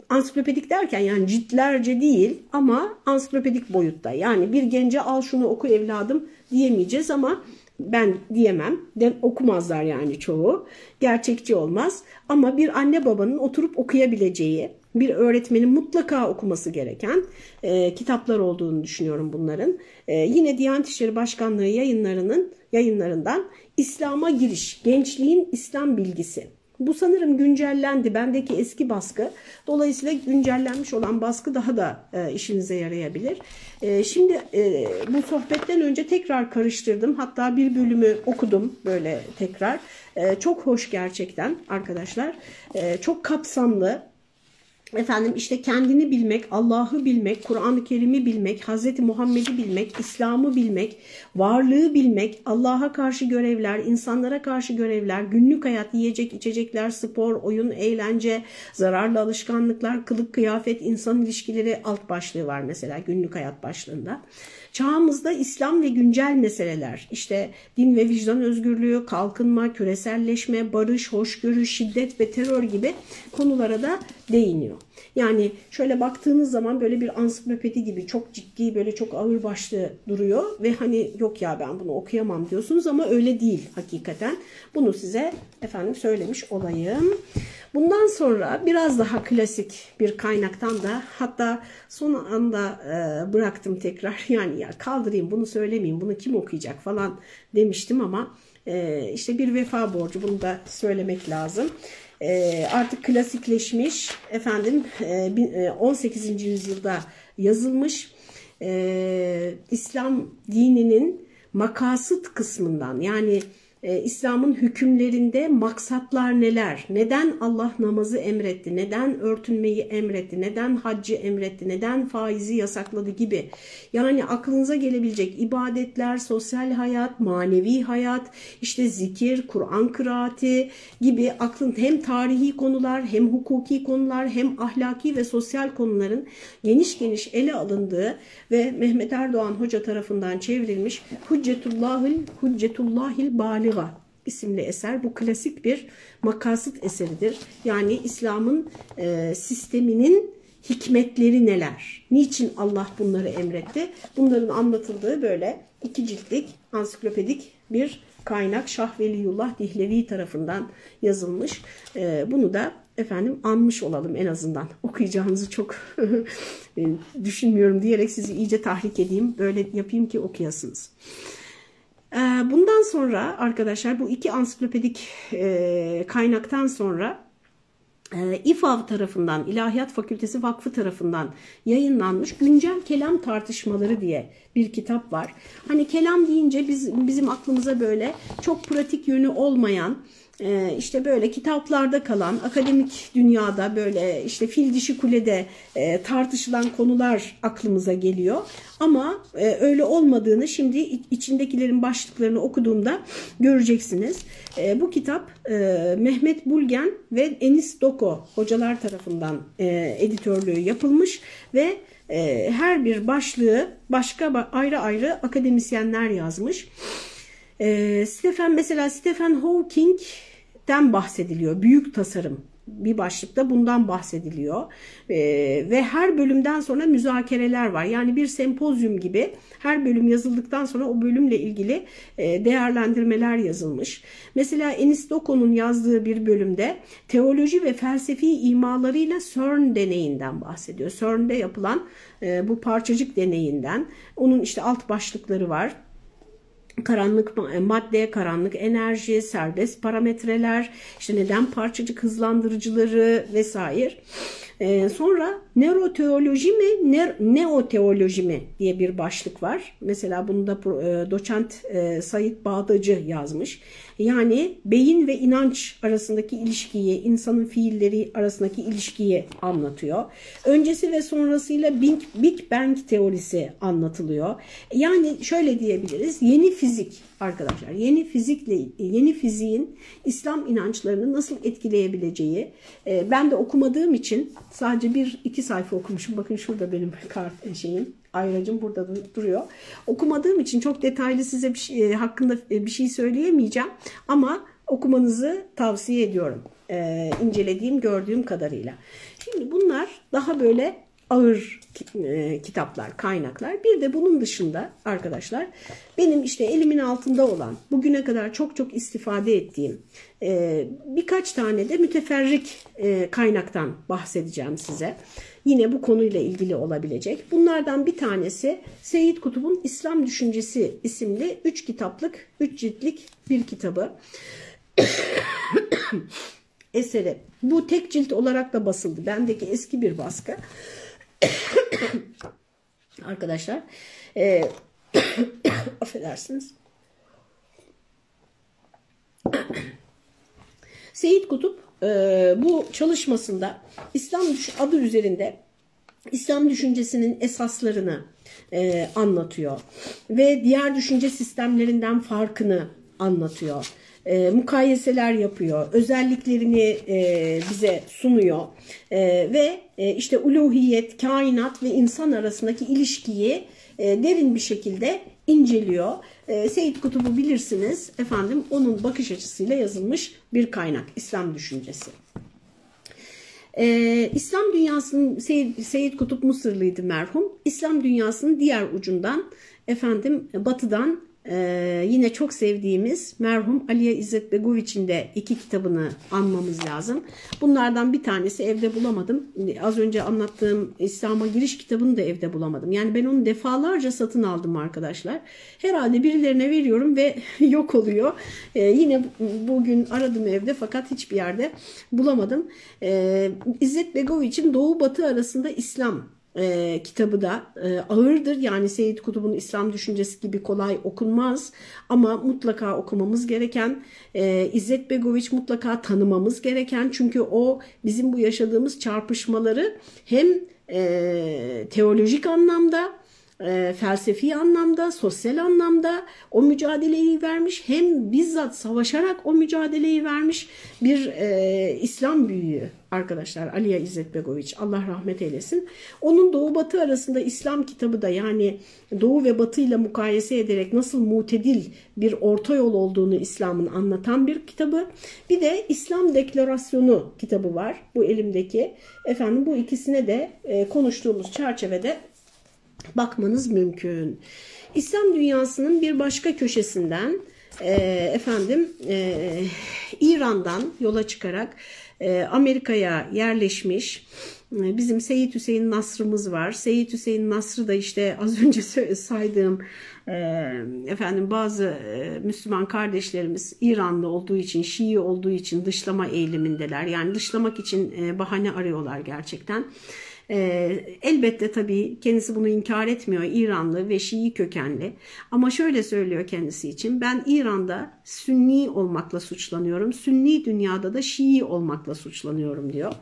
Ansiklopedik derken yani ciltlerce değil ama ansiklopedik boyutta. Yani bir gence al şunu oku evladım diyemeyeceğiz ama ben diyemem. De, okumazlar yani çoğu. Gerçekçi olmaz. Ama bir anne babanın oturup okuyabileceği, bir öğretmenin mutlaka okuması gereken e, kitaplar olduğunu düşünüyorum bunların. E, yine Diyanet İşleri Başkanlığı yayınlarının yayınlarından İslam'a giriş, gençliğin İslam bilgisi. Bu sanırım güncellendi. Bendeki eski baskı. Dolayısıyla güncellenmiş olan baskı daha da e, işinize yarayabilir. E, şimdi e, bu sohbetten önce tekrar karıştırdım. Hatta bir bölümü okudum böyle tekrar. E, çok hoş gerçekten arkadaşlar. E, çok kapsamlı efendim işte kendini bilmek, Allah'ı bilmek, Kur'an-ı Kerim'i bilmek, Hazreti Muhammed'i bilmek, İslam'ı bilmek, varlığı bilmek, Allah'a karşı görevler, insanlara karşı görevler, günlük hayat, yiyecek, içecekler, spor, oyun, eğlence, zararlı alışkanlıklar, kılık, kıyafet, insan ilişkileri alt başlığı var mesela günlük hayat başlığında. Çağımızda İslam ve güncel meseleler, işte din ve vicdan özgürlüğü, kalkınma, küreselleşme, barış, hoşgörü, şiddet ve terör gibi konulara da değiniyor. Yani şöyle baktığınız zaman böyle bir ansiklopedi gibi çok ciddi böyle çok ağır başlı duruyor ve hani yok ya ben bunu okuyamam diyorsunuz ama öyle değil hakikaten. Bunu size efendim söylemiş olayım. Bundan sonra biraz daha klasik bir kaynaktan da hatta son anda e, bıraktım tekrar *laughs* yani ya kaldırayım bunu söylemeyeyim bunu kim okuyacak falan demiştim ama e, işte bir vefa borcu bunu da söylemek lazım. E, artık klasikleşmiş efendim e, 18. E, yüzyılda yazılmış e, İslam dininin makasıt kısmından yani e, İslam'ın hükümlerinde maksatlar neler? Neden Allah namazı emretti? Neden örtünmeyi emretti? Neden haccı emretti? Neden faizi yasakladı gibi. Yani aklınıza gelebilecek ibadetler, sosyal hayat, manevi hayat, işte zikir, Kur'an kıraati gibi aklın hem tarihi konular hem hukuki konular hem ahlaki ve sosyal konuların geniş geniş ele alındığı ve Mehmet Erdoğan Hoca tarafından çevrilmiş Hüccetullahil Hüccetullahil Baliga isimli eser. Bu klasik bir makasıt eseridir. Yani İslam'ın e, sisteminin hikmetleri neler? Niçin Allah bunları emretti? Bunların anlatıldığı böyle iki ciltlik ansiklopedik bir kaynak Şah Veliyullah Dihlevi tarafından yazılmış. Ee, bunu da efendim anmış olalım en azından. Okuyacağınızı çok *laughs* e, düşünmüyorum diyerek sizi iyice tahrik edeyim. Böyle yapayım ki okuyasınız. Ee, bundan sonra arkadaşlar bu iki ansiklopedik e, kaynaktan sonra e, İFAV tarafından, İlahiyat Fakültesi Vakfı tarafından yayınlanmış Güncel Kelam Tartışmaları diye bir kitap var. Hani kelam deyince biz, bizim aklımıza böyle çok pratik yönü olmayan, ee, işte böyle kitaplarda kalan, akademik dünyada böyle işte fil dişi kulede e, tartışılan konular aklımıza geliyor. Ama e, öyle olmadığını şimdi içindekilerin başlıklarını okuduğumda göreceksiniz. E, bu kitap Mehmet Bulgen ve Enis Doko hocalar tarafından editörlüğü yapılmış ve her bir başlığı başka ayrı ayrı akademisyenler yazmış. Stephen mesela Stephen Hawking den bahsediliyor. Büyük tasarım bir başlıkta bundan bahsediliyor. Ee, ve her bölümden sonra müzakereler var. Yani bir sempozyum gibi her bölüm yazıldıktan sonra o bölümle ilgili e, değerlendirmeler yazılmış. Mesela Enis Doko'nun yazdığı bir bölümde teoloji ve felsefi imalarıyla CERN deneyinden bahsediyor. CERN'de yapılan e, bu parçacık deneyinden. Onun işte alt başlıkları var karanlık e, madde, karanlık enerji, serbest parametreler, işte neden parçacık hızlandırıcıları vesaire. Ee, sonra nöroteoloji mi, ne, neoteoloji mi diye bir başlık var. Mesela bunu da e, doçent e, Sayit Bağdacı yazmış. Yani beyin ve inanç arasındaki ilişkiyi, insanın fiilleri arasındaki ilişkiyi anlatıyor. Öncesi ve sonrasıyla Big, Big Bang teorisi anlatılıyor. Yani şöyle diyebiliriz, yeni fizik arkadaşlar, yeni fizikle, yeni fiziğin İslam inançlarını nasıl etkileyebileceği, e, ben de okumadığım için sadece bir iki sayfa okumuşum. Bakın şurada benim *laughs* kart şeyim, ayracım burada duruyor. Okumadığım için çok detaylı size bir şey, e, hakkında e, bir şey söyleyemeyeceğim ama okumanızı tavsiye ediyorum. E, incelediğim, gördüğüm kadarıyla. Şimdi bunlar daha böyle ağır e, kitaplar, kaynaklar. Bir de bunun dışında arkadaşlar benim işte elimin altında olan bugüne kadar çok çok istifade ettiğim e, birkaç tane de müteferrik e, kaynaktan bahsedeceğim size. Yine bu konuyla ilgili olabilecek. Bunlardan bir tanesi Seyyid Kutub'un İslam Düşüncesi isimli 3 kitaplık, 3 ciltlik bir kitabı. *coughs* eseri. Bu tek cilt olarak da basıldı. Bendeki eski bir baskı. *coughs* Arkadaşlar e, *coughs* affedersiniz. *coughs* Seyit Kutup e, bu çalışmasında İslam adı üzerinde İslam düşüncesinin esaslarını e, anlatıyor ve diğer düşünce sistemlerinden farkını anlatıyor e, mukayeseler yapıyor, özelliklerini e, bize sunuyor e, ve e, işte uluhiyet, kainat ve insan arasındaki ilişkiyi e, derin bir şekilde inceliyor. E, Seyyid Kutub'u bilirsiniz efendim onun bakış açısıyla yazılmış bir kaynak İslam düşüncesi. Ee, İslam dünyasının Seyyid, Seyyid Kutup Mısırlıydı merhum. İslam dünyasının diğer ucundan efendim batıdan ee, yine çok sevdiğimiz merhum Aliye İzzet Begoviç'in de iki kitabını anmamız lazım. Bunlardan bir tanesi evde bulamadım. Az önce anlattığım İslam'a giriş kitabını da evde bulamadım. Yani ben onu defalarca satın aldım arkadaşlar. Herhalde birilerine veriyorum ve *laughs* yok oluyor. Ee, yine bugün aradım evde fakat hiçbir yerde bulamadım. Ee, İzzet Begoviç'in Doğu Batı arasında İslam e, kitabı da e, ağırdır. Yani Seyyid Kutub'un İslam düşüncesi gibi kolay okunmaz ama mutlaka okumamız gereken e, İzzet Begoviç mutlaka tanımamız gereken çünkü o bizim bu yaşadığımız çarpışmaları hem e, teolojik anlamda e, felsefi anlamda, sosyal anlamda o mücadeleyi vermiş hem bizzat savaşarak o mücadeleyi vermiş bir e, İslam büyüğü arkadaşlar Aliya İzzet Begoviç Allah rahmet eylesin. Onun Doğu Batı arasında İslam kitabı da yani Doğu ve Batı ile mukayese ederek nasıl mutedil bir orta yol olduğunu İslam'ın anlatan bir kitabı. Bir de İslam Deklarasyonu kitabı var bu elimdeki. Efendim bu ikisine de e, konuştuğumuz çerçevede bakmanız mümkün. İslam dünyasının bir başka köşesinden e, efendim e, İran'dan yola çıkarak e, Amerika'ya yerleşmiş e, bizim Seyit Hüseyin Nasr'ımız var. Seyit Hüseyin Nasr'ı da işte az *laughs* önce saydığım e, efendim bazı e, Müslüman kardeşlerimiz İranlı olduğu için, Şii olduğu için dışlama eğilimindeler. Yani dışlamak için bahane arıyorlar gerçekten. E, elbette tabii kendisi bunu inkar etmiyor. İranlı ve Şii kökenli. Ama şöyle söylüyor kendisi için. Ben İran'da Sünni olmakla suçlanıyorum. Sünni dünyada da Şii olmakla suçlanıyorum diyor.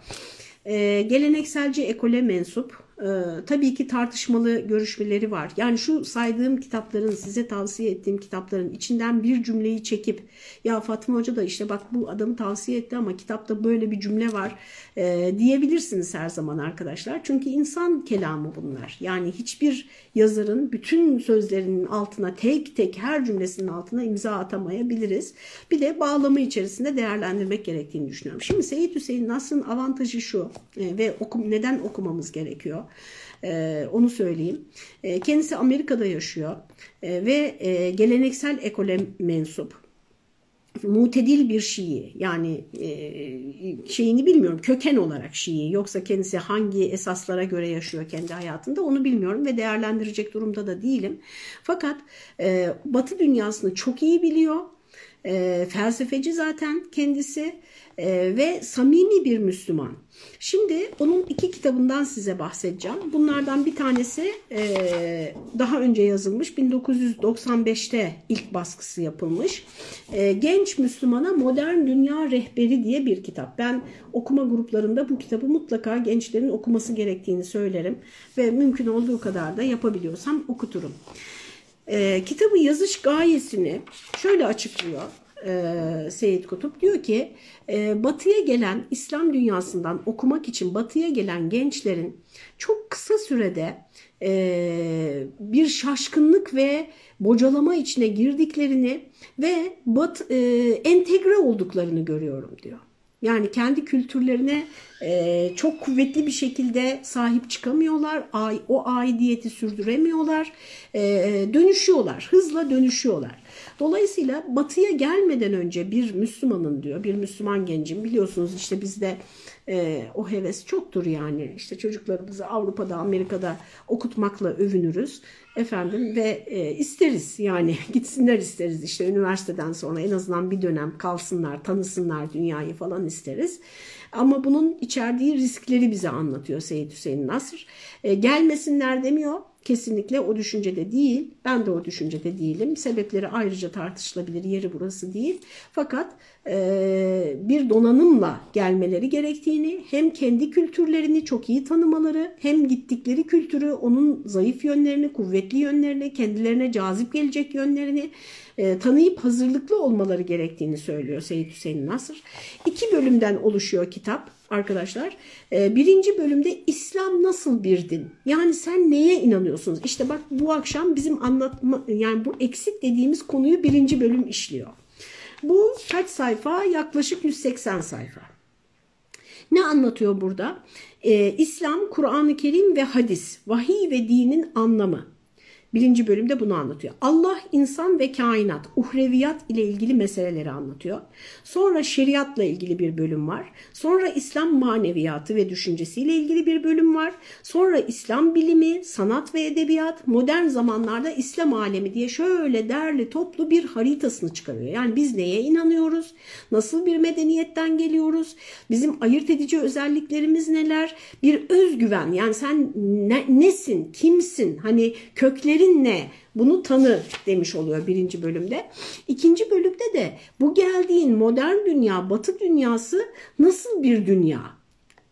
E, gelenekselci ekole mensup ee, tabii ki tartışmalı görüşmeleri var. Yani şu saydığım kitapların, size tavsiye ettiğim kitapların içinden bir cümleyi çekip ya Fatma Hoca da işte bak bu adamı tavsiye etti ama kitapta böyle bir cümle var e, diyebilirsiniz her zaman arkadaşlar. Çünkü insan kelamı bunlar. Yani hiçbir yazarın bütün sözlerinin altına tek tek her cümlesinin altına imza atamayabiliriz. Bir de bağlamı içerisinde değerlendirmek gerektiğini düşünüyorum. Şimdi Seyit Hüseyin Nasr'ın avantajı şu e, ve okum, neden okumamız gerekiyor? Ee, onu söyleyeyim. Ee, kendisi Amerika'da yaşıyor ee, ve e, geleneksel ekole mensup. Mutedil bir Şii yani e, şeyini bilmiyorum köken olarak Şii yoksa kendisi hangi esaslara göre yaşıyor kendi hayatında onu bilmiyorum ve değerlendirecek durumda da değilim. Fakat e, Batı dünyasını çok iyi biliyor. E, felsefeci zaten kendisi e, ve samimi bir Müslüman. Şimdi onun iki kitabından size bahsedeceğim. Bunlardan bir tanesi e, daha önce yazılmış 1995'te ilk baskısı yapılmış. E, Genç Müslümana Modern Dünya Rehberi diye bir kitap. Ben okuma gruplarında bu kitabı mutlaka gençlerin okuması gerektiğini söylerim ve mümkün olduğu kadar da yapabiliyorsam okuturum. E, kitabı yazış gayesini şöyle açıklıyor e, Seyit Kutup diyor ki e, batıya gelen İslam dünyasından okumak için batıya gelen gençlerin çok kısa sürede e, bir şaşkınlık ve bocalama içine girdiklerini ve bat, e, entegre olduklarını görüyorum diyor. Yani kendi kültürlerine e, çok kuvvetli bir şekilde sahip çıkamıyorlar. O aidiyeti sürdüremiyorlar. E, dönüşüyorlar. Hızla dönüşüyorlar. Dolayısıyla batıya gelmeden önce bir Müslümanın diyor, bir Müslüman gencin biliyorsunuz işte bizde e, o heves çoktur yani. İşte çocuklarımızı Avrupa'da, Amerika'da okutmakla övünürüz. Efendim ve e, isteriz yani *laughs* gitsinler isteriz işte üniversiteden sonra en azından bir dönem kalsınlar, tanısınlar dünyayı falan isteriz. Ama bunun içerdiği riskleri bize anlatıyor Seyyid Hüseyin Nasr. E, gelmesinler demiyor Kesinlikle o düşüncede değil. Ben de o düşüncede değilim. Sebepleri ayrıca tartışılabilir. Yeri burası değil. Fakat e, bir donanımla gelmeleri gerektiğini hem kendi kültürlerini çok iyi tanımaları hem gittikleri kültürü onun zayıf yönlerini, kuvvetli yönlerini, kendilerine cazip gelecek yönlerini e, tanıyıp hazırlıklı olmaları gerektiğini söylüyor Seyyid Hüseyin Nasır. İki bölümden oluşuyor kitap arkadaşlar. E, birinci bölümde İslam nasıl bir din? Yani sen neye inanıyorsunuz? İşte bak bu akşam bizim anlatma yani bu eksik dediğimiz konuyu birinci bölüm işliyor. Bu kaç sayfa? Yaklaşık 180 sayfa. Ne anlatıyor burada? Ee, İslam, Kur'an-ı Kerim ve hadis, vahiy ve dinin anlamı. Birinci bölümde bunu anlatıyor. Allah, insan ve kainat, uhreviyat ile ilgili meseleleri anlatıyor. Sonra şeriatla ilgili bir bölüm var. Sonra İslam maneviyatı ve düşüncesiyle ilgili bir bölüm var. Sonra İslam bilimi, sanat ve edebiyat, modern zamanlarda İslam alemi diye şöyle derli toplu bir haritasını çıkarıyor. Yani biz neye inanıyoruz? Nasıl bir medeniyetten geliyoruz? Bizim ayırt edici özelliklerimiz neler? Bir özgüven yani sen ne, nesin, kimsin? Hani kökleri Hedefin ne? Bunu tanı demiş oluyor birinci bölümde. İkinci bölümde de bu geldiğin modern dünya, batı dünyası nasıl bir dünya?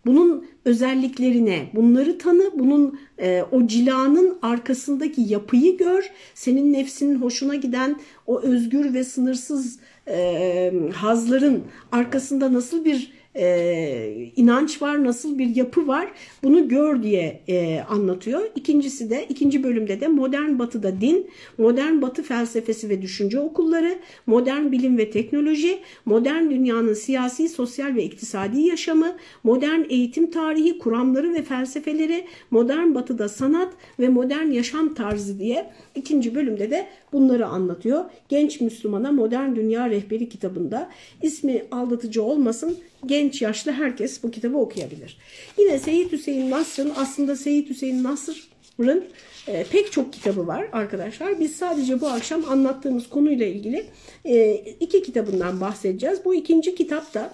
bunun özelliklerine, bunları tanı, bunun e, o cilanın arkasındaki yapıyı gör. Senin nefsinin hoşuna giden o özgür ve sınırsız e, hazların arkasında nasıl bir e, inanç var, nasıl bir yapı var bunu gör diye e, anlatıyor. İkincisi de ikinci bölümde de modern batıda din, modern batı felsefesi ve düşünce okulları, modern bilim ve teknoloji, modern dünyanın siyasi, sosyal ve iktisadi yaşamı, modern eğitim tarihi, kuramları ve felsefeleri, modern batıda sanat ve modern yaşam tarzı diye ikinci bölümde de bunları anlatıyor. Genç Müslümana Modern Dünya Rehberi kitabında ismi aldatıcı olmasın genç yaşlı herkes bu kitabı okuyabilir. Yine Seyyid Hüseyin Nasr'ın aslında Seyyid Hüseyin Nasr'ın e, pek çok kitabı var arkadaşlar. Biz sadece bu akşam anlattığımız konuyla ilgili e, iki kitabından bahsedeceğiz. Bu ikinci kitap da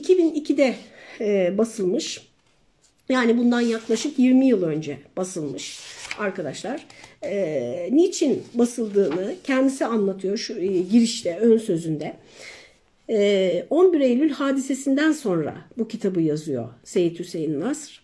2002'de e, basılmış. Yani bundan yaklaşık 20 yıl önce basılmış arkadaşlar. E, niçin basıldığını kendisi anlatıyor şu e, girişte, ön sözünde. 11 ee, Eylül hadisesinden sonra bu kitabı yazıyor Seyit Hüseyin Nasr.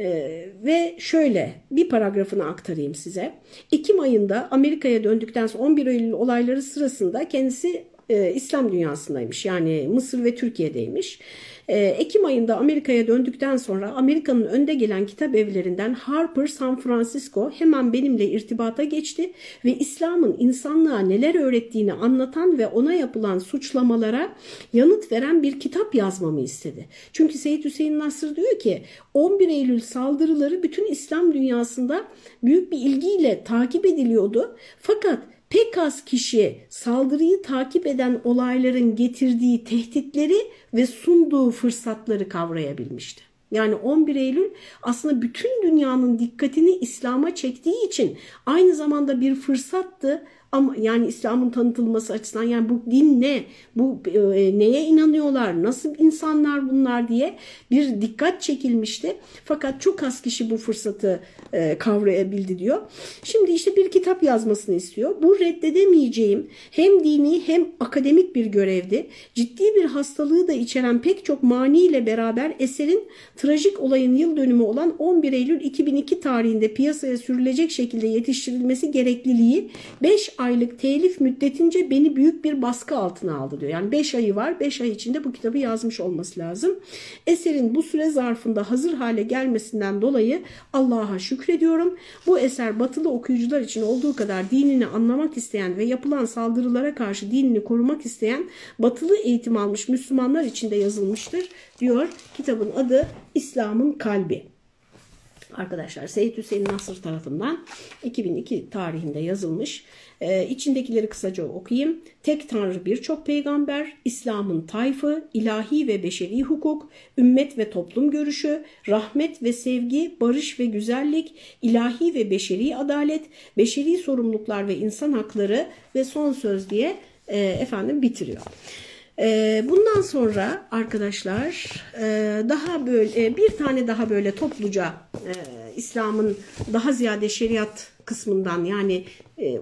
Ee, ve şöyle bir paragrafını aktarayım size. Ekim ayında Amerika'ya döndükten sonra 11 Eylül olayları sırasında kendisi e, İslam dünyasındaymış. Yani Mısır ve Türkiye'deymiş. Ee, Ekim ayında Amerika'ya döndükten sonra Amerika'nın önde gelen kitap evlerinden Harper San Francisco hemen benimle irtibata geçti ve İslam'ın insanlığa neler öğrettiğini anlatan ve ona yapılan suçlamalara yanıt veren bir kitap yazmamı istedi. Çünkü Seyyid Hüseyin Nasır diyor ki 11 Eylül saldırıları bütün İslam dünyasında büyük bir ilgiyle takip ediliyordu. Fakat pek az kişi saldırıyı takip eden olayların getirdiği tehditleri ve sunduğu fırsatları kavrayabilmişti. Yani 11 Eylül aslında bütün dünyanın dikkatini İslam'a çektiği için aynı zamanda bir fırsattı ama yani İslam'ın tanıtılması açısından yani bu din ne? Bu e, neye inanıyorlar? Nasıl insanlar bunlar diye bir dikkat çekilmişti. Fakat çok az kişi bu fırsatı e, kavrayabildi diyor. Şimdi işte bir kitap yazmasını istiyor. Bu reddedemeyeceğim hem dini hem akademik bir görevdi. Ciddi bir hastalığı da içeren pek çok mani ile beraber eserin trajik olayın yıl dönümü olan 11 Eylül 2002 tarihinde piyasaya sürülecek şekilde yetiştirilmesi gerekliliği 5 aylık telif müddetince beni büyük bir baskı altına aldı diyor. Yani 5 ayı var 5 ay içinde bu kitabı yazmış olması lazım. Eserin bu süre zarfında hazır hale gelmesinden dolayı Allah'a şükrediyorum. Bu eser batılı okuyucular için olduğu kadar dinini anlamak isteyen ve yapılan saldırılara karşı dinini korumak isteyen batılı eğitim almış Müslümanlar için de yazılmıştır diyor. Kitabın adı İslam'ın Kalbi arkadaşlar Seyyid Hüseyin Nasır tarafından 2002 tarihinde yazılmış. Ee, içindekileri kısaca okuyayım. Tek Tanrı birçok peygamber, İslam'ın tayfı, ilahi ve beşeri hukuk, ümmet ve toplum görüşü, rahmet ve sevgi, barış ve güzellik, ilahi ve beşeri adalet, beşeri sorumluluklar ve insan hakları ve son söz diye e, efendim bitiriyor. Ee, bundan sonra arkadaşlar e, daha böyle e, bir tane daha böyle topluca e, İslam'ın daha ziyade şeriat kısmından yani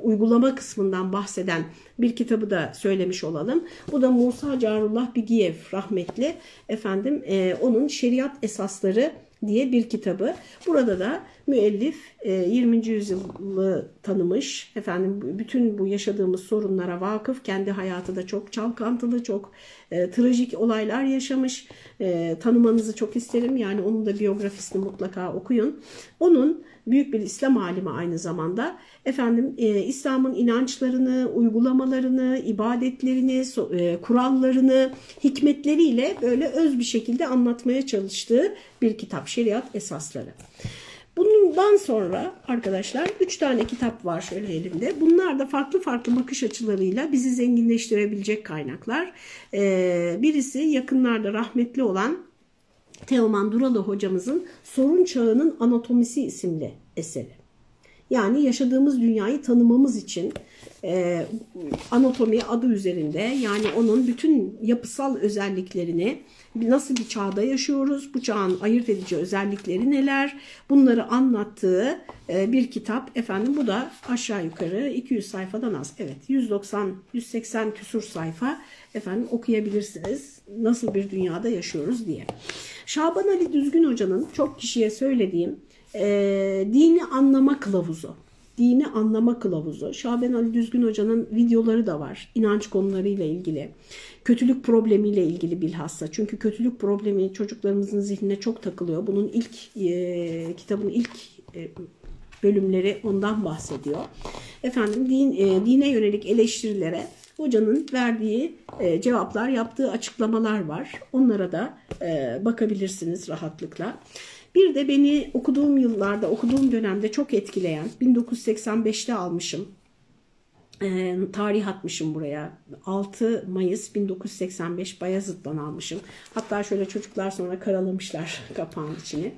uygulama kısmından bahseden bir kitabı da söylemiş olalım. Bu da Musa Carullah Bigiyev rahmetli efendim onun şeriat esasları diye bir kitabı. Burada da müellif 20. E, yüzyılı tanımış. Efendim bütün bu yaşadığımız sorunlara vakıf. Kendi hayatı da çok çalkantılı, çok e, trajik olaylar yaşamış. E, tanımanızı çok isterim. Yani onun da biyografisini mutlaka okuyun. Onun büyük bir İslam alimi aynı zamanda. Efendim e, İslam'ın inançlarını, uygulamalarını, ibadetlerini, so, e, kurallarını, hikmetleriyle böyle öz bir şekilde anlatmaya çalıştığı bir kitap. Şeriat Esasları. Bundan sonra arkadaşlar 3 tane kitap var şöyle elimde. Bunlar da farklı farklı bakış açılarıyla bizi zenginleştirebilecek kaynaklar. Ee, birisi yakınlarda rahmetli olan Teoman Duralı hocamızın Sorun Çağının Anatomisi isimli eseri. Yani yaşadığımız dünyayı tanımamız için e, anatomi adı üzerinde yani onun bütün yapısal özelliklerini nasıl bir çağda yaşıyoruz, bu çağın ayırt edici özellikleri neler bunları anlattığı e, bir kitap. Efendim bu da aşağı yukarı 200 sayfadan az. Evet 190-180 küsur sayfa efendim okuyabilirsiniz nasıl bir dünyada yaşıyoruz diye. Şaban Ali Düzgün Hoca'nın çok kişiye söylediğim e, dini anlama kılavuzu. Dini anlama kılavuzu. Şaban Ali Düzgün Hoca'nın videoları da var. İnanç konularıyla ilgili. Kötülük problemiyle ilgili bilhassa. Çünkü kötülük problemi çocuklarımızın zihnine çok takılıyor. Bunun ilk e, kitabın ilk e, bölümleri ondan bahsediyor. Efendim din, e, dine yönelik eleştirilere hocanın verdiği e, cevaplar, yaptığı açıklamalar var. Onlara da e, bakabilirsiniz rahatlıkla. Bir de beni okuduğum yıllarda, okuduğum dönemde çok etkileyen, 1985'te almışım, e, tarih atmışım buraya. 6 Mayıs 1985 Bayazıt'tan almışım. Hatta şöyle çocuklar sonra karalamışlar *laughs* kapağın içini.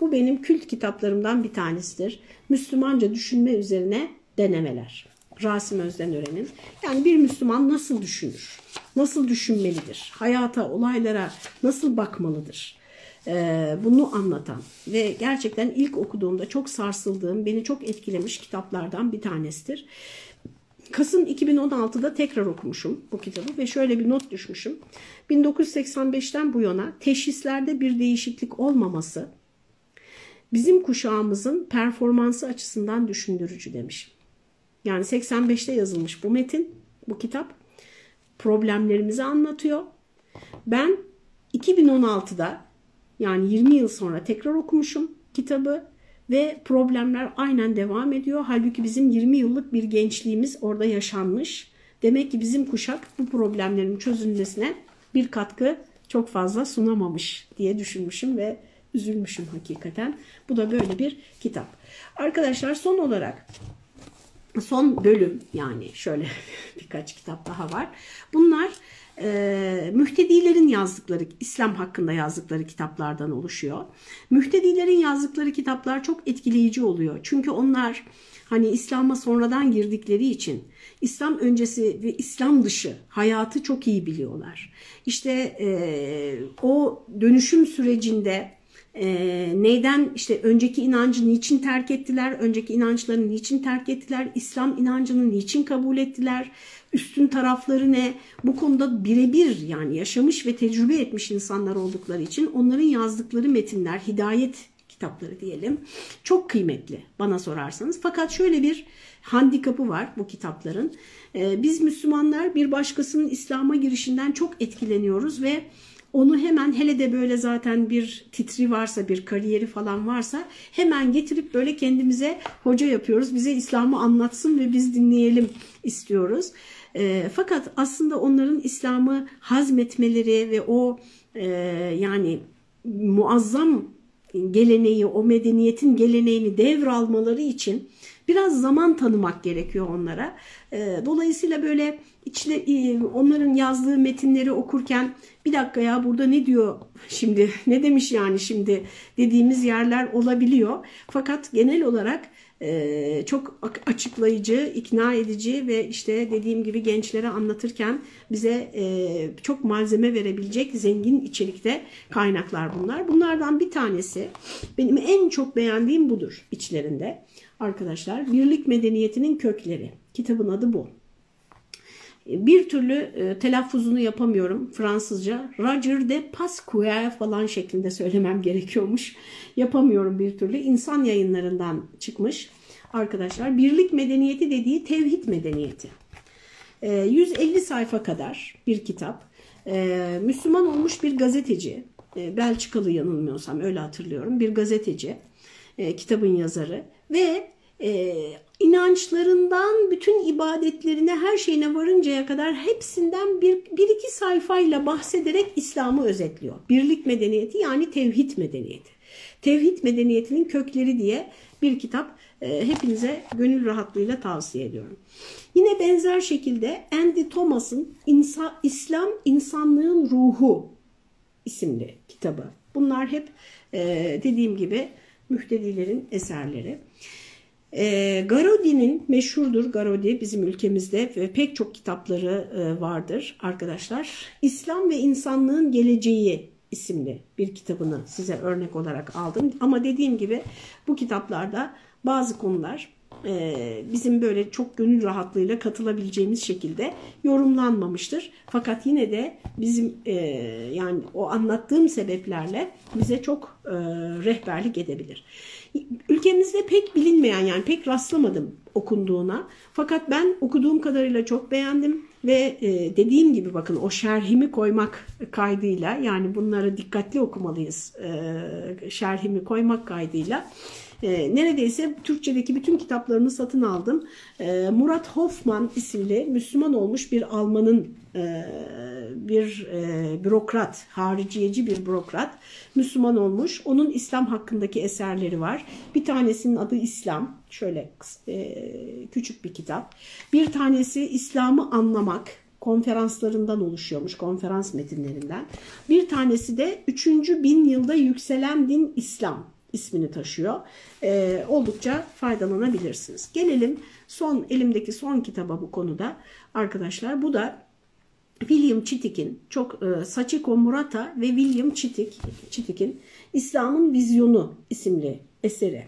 Bu benim kült kitaplarımdan bir tanesidir. Müslümanca düşünme üzerine denemeler. Rasim Özdenören'in. Yani bir Müslüman nasıl düşünür? Nasıl düşünmelidir? Hayata, olaylara nasıl bakmalıdır? Ee, bunu anlatan ve gerçekten ilk okuduğumda çok sarsıldığım, beni çok etkilemiş kitaplardan bir tanesidir. Kasım 2016'da tekrar okumuşum bu kitabı ve şöyle bir not düşmüşüm. 1985'ten bu yana teşhislerde bir değişiklik olmaması bizim kuşağımızın performansı açısından düşündürücü demiş. Yani 85'te yazılmış bu metin, bu kitap problemlerimizi anlatıyor. Ben 2016'da yani 20 yıl sonra tekrar okumuşum kitabı ve problemler aynen devam ediyor. Halbuki bizim 20 yıllık bir gençliğimiz orada yaşanmış. Demek ki bizim kuşak bu problemlerin çözülmesine bir katkı çok fazla sunamamış diye düşünmüşüm ve üzülmüşüm hakikaten. Bu da böyle bir kitap. Arkadaşlar son olarak son bölüm yani şöyle *laughs* birkaç kitap daha var. Bunlar e, mühtedilerin yazdıkları, İslam hakkında yazdıkları kitaplardan oluşuyor. Mühtedilerin yazdıkları kitaplar çok etkileyici oluyor. Çünkü onlar hani İslam'a sonradan girdikleri için İslam öncesi ve İslam dışı hayatı çok iyi biliyorlar. İşte e, o dönüşüm sürecinde e, neyden işte önceki inancı niçin terk ettiler, önceki inançlarını niçin terk ettiler, İslam inancını niçin kabul ettiler, üstün tarafları ne? Bu konuda birebir yani yaşamış ve tecrübe etmiş insanlar oldukları için onların yazdıkları metinler, hidayet kitapları diyelim çok kıymetli bana sorarsanız. Fakat şöyle bir handikapı var bu kitapların. Ee, biz Müslümanlar bir başkasının İslam'a girişinden çok etkileniyoruz ve onu hemen hele de böyle zaten bir titri varsa bir kariyeri falan varsa hemen getirip böyle kendimize hoca yapıyoruz. Bize İslam'ı anlatsın ve biz dinleyelim istiyoruz. E, fakat aslında onların İslam'ı hazmetmeleri ve o e, yani muazzam geleneği, o medeniyetin geleneğini devralmaları için biraz zaman tanımak gerekiyor onlara. E, dolayısıyla böyle içle, e, onların yazdığı metinleri okurken bir dakika ya burada ne diyor şimdi, ne demiş yani şimdi dediğimiz yerler olabiliyor. Fakat genel olarak ee, çok açıklayıcı, ikna edici ve işte dediğim gibi gençlere anlatırken bize e, çok malzeme verebilecek zengin içerikte kaynaklar bunlar. Bunlardan bir tanesi benim en çok beğendiğim budur içlerinde arkadaşlar. Birlik Medeniyetinin Kökleri. Kitabın adı bu. Bir türlü e, telaffuzunu yapamıyorum Fransızca. Roger de Pasquier falan şeklinde söylemem gerekiyormuş. Yapamıyorum bir türlü. İnsan yayınlarından çıkmış arkadaşlar. Birlik medeniyeti dediği tevhid medeniyeti. E, 150 sayfa kadar bir kitap. E, Müslüman olmuş bir gazeteci. E, Belçikalı yanılmıyorsam öyle hatırlıyorum. Bir gazeteci. E, kitabın yazarı. Ve e, inançlarından bütün ibadetlerine her şeyine varıncaya kadar hepsinden bir, bir iki sayfayla bahsederek İslam'ı özetliyor. Birlik medeniyeti yani tevhid medeniyeti. Tevhid medeniyetinin kökleri diye bir kitap e, hepinize gönül rahatlığıyla tavsiye ediyorum. Yine benzer şekilde Andy Thomas'ın İnsa, İslam İnsanlığın Ruhu isimli kitabı. Bunlar hep e, dediğim gibi mühtedilerin eserleri. E, Garodi'nin meşhurdur Garodi bizim ülkemizde ve pek çok kitapları e, vardır arkadaşlar. İslam ve İnsanlığın Geleceği isimli bir kitabını size örnek olarak aldım. Ama dediğim gibi bu kitaplarda bazı konular e, bizim böyle çok gönül rahatlığıyla katılabileceğimiz şekilde yorumlanmamıştır. Fakat yine de bizim e, yani o anlattığım sebeplerle bize çok e, rehberlik edebilir. Ülkemizde pek bilinmeyen yani pek rastlamadım okunduğuna. Fakat ben okuduğum kadarıyla çok beğendim ve e, dediğim gibi bakın o şerhimi koymak kaydıyla yani bunları dikkatli okumalıyız e, şerhimi koymak kaydıyla e, neredeyse Türkçedeki bütün kitaplarını satın aldım. Murat Hoffman isimli Müslüman olmuş bir Almanın bir e, bürokrat, hariciyeci bir bürokrat Müslüman olmuş. Onun İslam hakkındaki eserleri var. Bir tanesinin adı İslam. Şöyle e, küçük bir kitap. Bir tanesi İslam'ı anlamak konferanslarından oluşuyormuş, konferans metinlerinden. Bir tanesi de 3. bin yılda yükselen din İslam ismini taşıyor. E, oldukça faydalanabilirsiniz. Gelelim son elimdeki son kitaba bu konuda arkadaşlar. Bu da William Chittick'in çok e, Sachiko Murata ve William Chittick Chittick'in İslam'ın Vizyonu isimli eseri.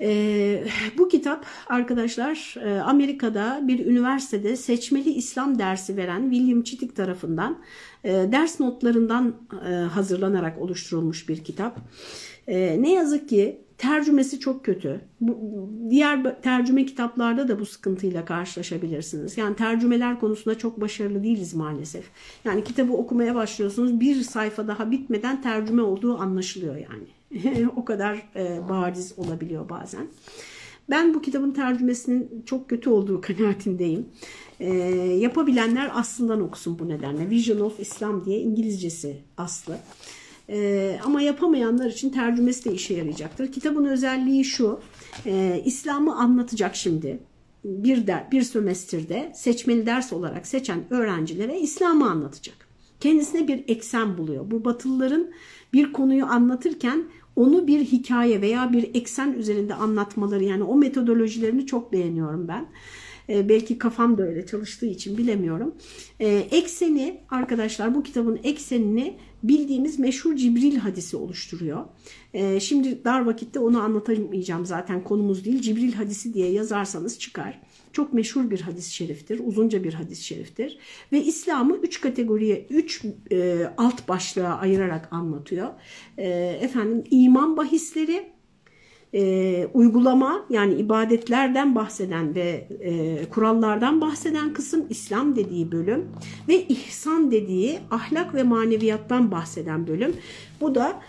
E, bu kitap arkadaşlar e, Amerika'da bir üniversitede seçmeli İslam dersi veren William Chittick tarafından e, ders notlarından e, hazırlanarak oluşturulmuş bir kitap. E, ne yazık ki tercümesi çok kötü. Bu, diğer tercüme kitaplarda da bu sıkıntıyla karşılaşabilirsiniz. Yani tercümeler konusunda çok başarılı değiliz maalesef. Yani kitabı okumaya başlıyorsunuz bir sayfa daha bitmeden tercüme olduğu anlaşılıyor yani. *laughs* o kadar e, bariz olabiliyor bazen. Ben bu kitabın tercümesinin çok kötü olduğu *laughs* kanaatindeyim. E, yapabilenler aslından okusun bu nedenle. Vision of Islam diye İngilizcesi aslı. E, ama yapamayanlar için tercümesi de işe yarayacaktır. Kitabın özelliği şu, e, İslam'ı anlatacak şimdi. Bir, der, bir sömestrde seçmeli ders olarak seçen öğrencilere İslam'ı anlatacak. Kendisine bir eksen buluyor. Bu batılıların bir konuyu anlatırken onu bir hikaye veya bir eksen üzerinde anlatmaları yani o metodolojilerini çok beğeniyorum ben. E, belki kafam da öyle çalıştığı için bilemiyorum. E, ekseni arkadaşlar bu kitabın eksenini bildiğimiz meşhur Cibril hadisi oluşturuyor. E, şimdi dar vakitte onu anlatamayacağım zaten konumuz değil. Cibril hadisi diye yazarsanız çıkar. Çok meşhur bir hadis-i şeriftir. Uzunca bir hadis-i şeriftir. Ve İslam'ı üç kategoriye, üç e, alt başlığa ayırarak anlatıyor. E, efendim iman bahisleri, e, uygulama yani ibadetlerden bahseden ve e, kurallardan bahseden kısım İslam dediği bölüm ve ihsan dediği ahlak ve maneviyattan bahseden bölüm. Bu da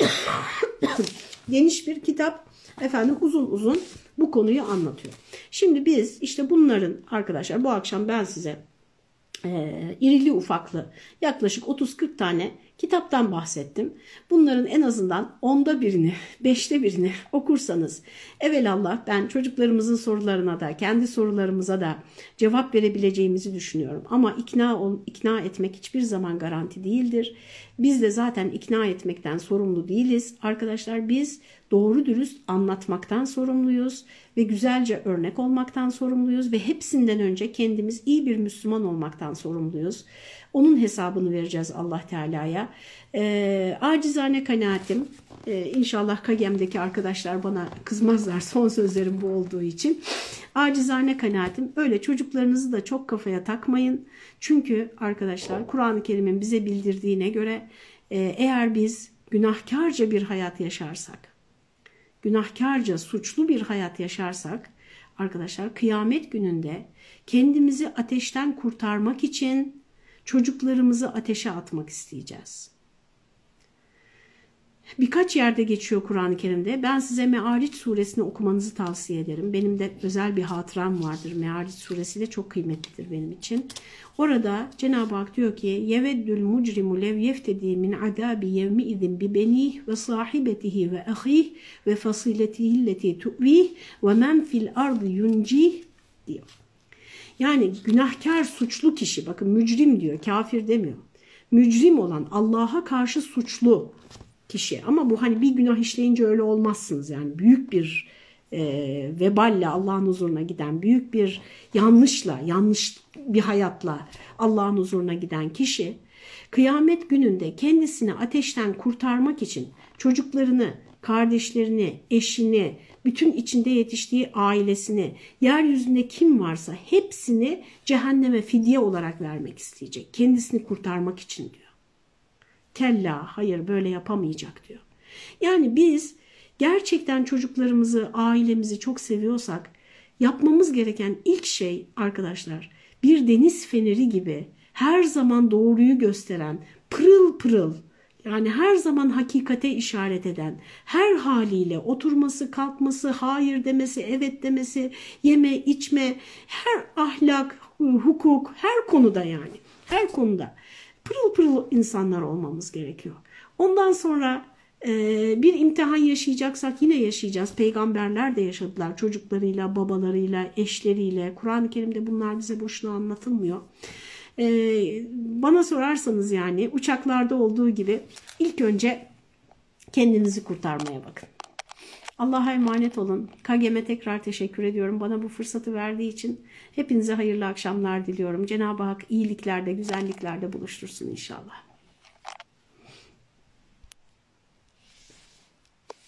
*coughs* geniş bir kitap efendim uzun uzun bu konuyu anlatıyor. Şimdi biz işte bunların arkadaşlar bu akşam ben size e, irili ufaklı yaklaşık 30-40 tane kitaptan bahsettim. Bunların en azından onda birini, *laughs* beşte birini *laughs* okursanız evelallah ben çocuklarımızın sorularına da kendi sorularımıza da cevap verebileceğimizi düşünüyorum. Ama ikna, ikna etmek hiçbir zaman garanti değildir. Biz de zaten ikna etmekten sorumlu değiliz. Arkadaşlar biz doğru dürüst anlatmaktan sorumluyuz ve güzelce örnek olmaktan sorumluyuz ve hepsinden önce kendimiz iyi bir Müslüman olmaktan sorumluyuz. Onun hesabını vereceğiz Allah Teala'ya. E, acizane kanaatim e, inşallah Kagem'deki arkadaşlar bana kızmazlar son sözlerim bu olduğu için. Acizane kanaatim öyle çocuklarınızı da çok kafaya takmayın. Çünkü arkadaşlar Kur'an-ı Kerim'in bize bildirdiğine göre e, eğer biz günahkarca bir hayat yaşarsak, günahkarca suçlu bir hayat yaşarsak arkadaşlar kıyamet gününde kendimizi ateşten kurtarmak için çocuklarımızı ateşe atmak isteyeceğiz. Birkaç yerde geçiyor Kur'an-ı Kerim'de. Ben size Me'ariç suresini okumanızı tavsiye ederim. Benim de özel bir hatıram vardır. Me'ariç suresi de çok kıymetlidir benim için. Orada Cenab-ı Hak diyor ki yeveddül mucrimu lev yeftedi min adabi yevmi idin bi benih ve sahibetihi ve ahih ve fasiletihi leti tu'vih ve men fil ardı yuncih diyor. Yani günahkar suçlu kişi bakın mücrim diyor kafir demiyor. Mücrim olan Allah'a karşı suçlu kişi ama bu hani bir günah işleyince öyle olmazsınız yani büyük bir e, veballe Allah'ın huzuruna giden büyük bir yanlışla yanlış bir hayatla Allah'ın huzuruna giden kişi kıyamet gününde kendisini ateşten kurtarmak için çocuklarını, kardeşlerini, eşini, bütün içinde yetiştiği ailesini, yeryüzünde kim varsa hepsini cehenneme fidye olarak vermek isteyecek. Kendisini kurtarmak için diyor. Kella hayır böyle yapamayacak diyor. Yani biz gerçekten çocuklarımızı, ailemizi çok seviyorsak yapmamız gereken ilk şey arkadaşlar bir deniz feneri gibi her zaman doğruyu gösteren, pırıl pırıl yani her zaman hakikate işaret eden, her haliyle oturması, kalkması, hayır demesi, evet demesi, yeme, içme, her ahlak, hukuk, her konuda yani, her konuda pırıl pırıl insanlar olmamız gerekiyor. Ondan sonra e, bir imtihan yaşayacaksak yine yaşayacağız. Peygamberler de yaşadılar çocuklarıyla, babalarıyla, eşleriyle. Kur'an-ı Kerim'de bunlar bize boşuna anlatılmıyor. Ee, bana sorarsanız yani uçaklarda olduğu gibi ilk önce kendinizi kurtarmaya bakın. Allah'a emanet olun. KGM'e tekrar teşekkür ediyorum. Bana bu fırsatı verdiği için hepinize hayırlı akşamlar diliyorum. Cenab-ı Hak iyiliklerde, güzelliklerde buluştursun inşallah.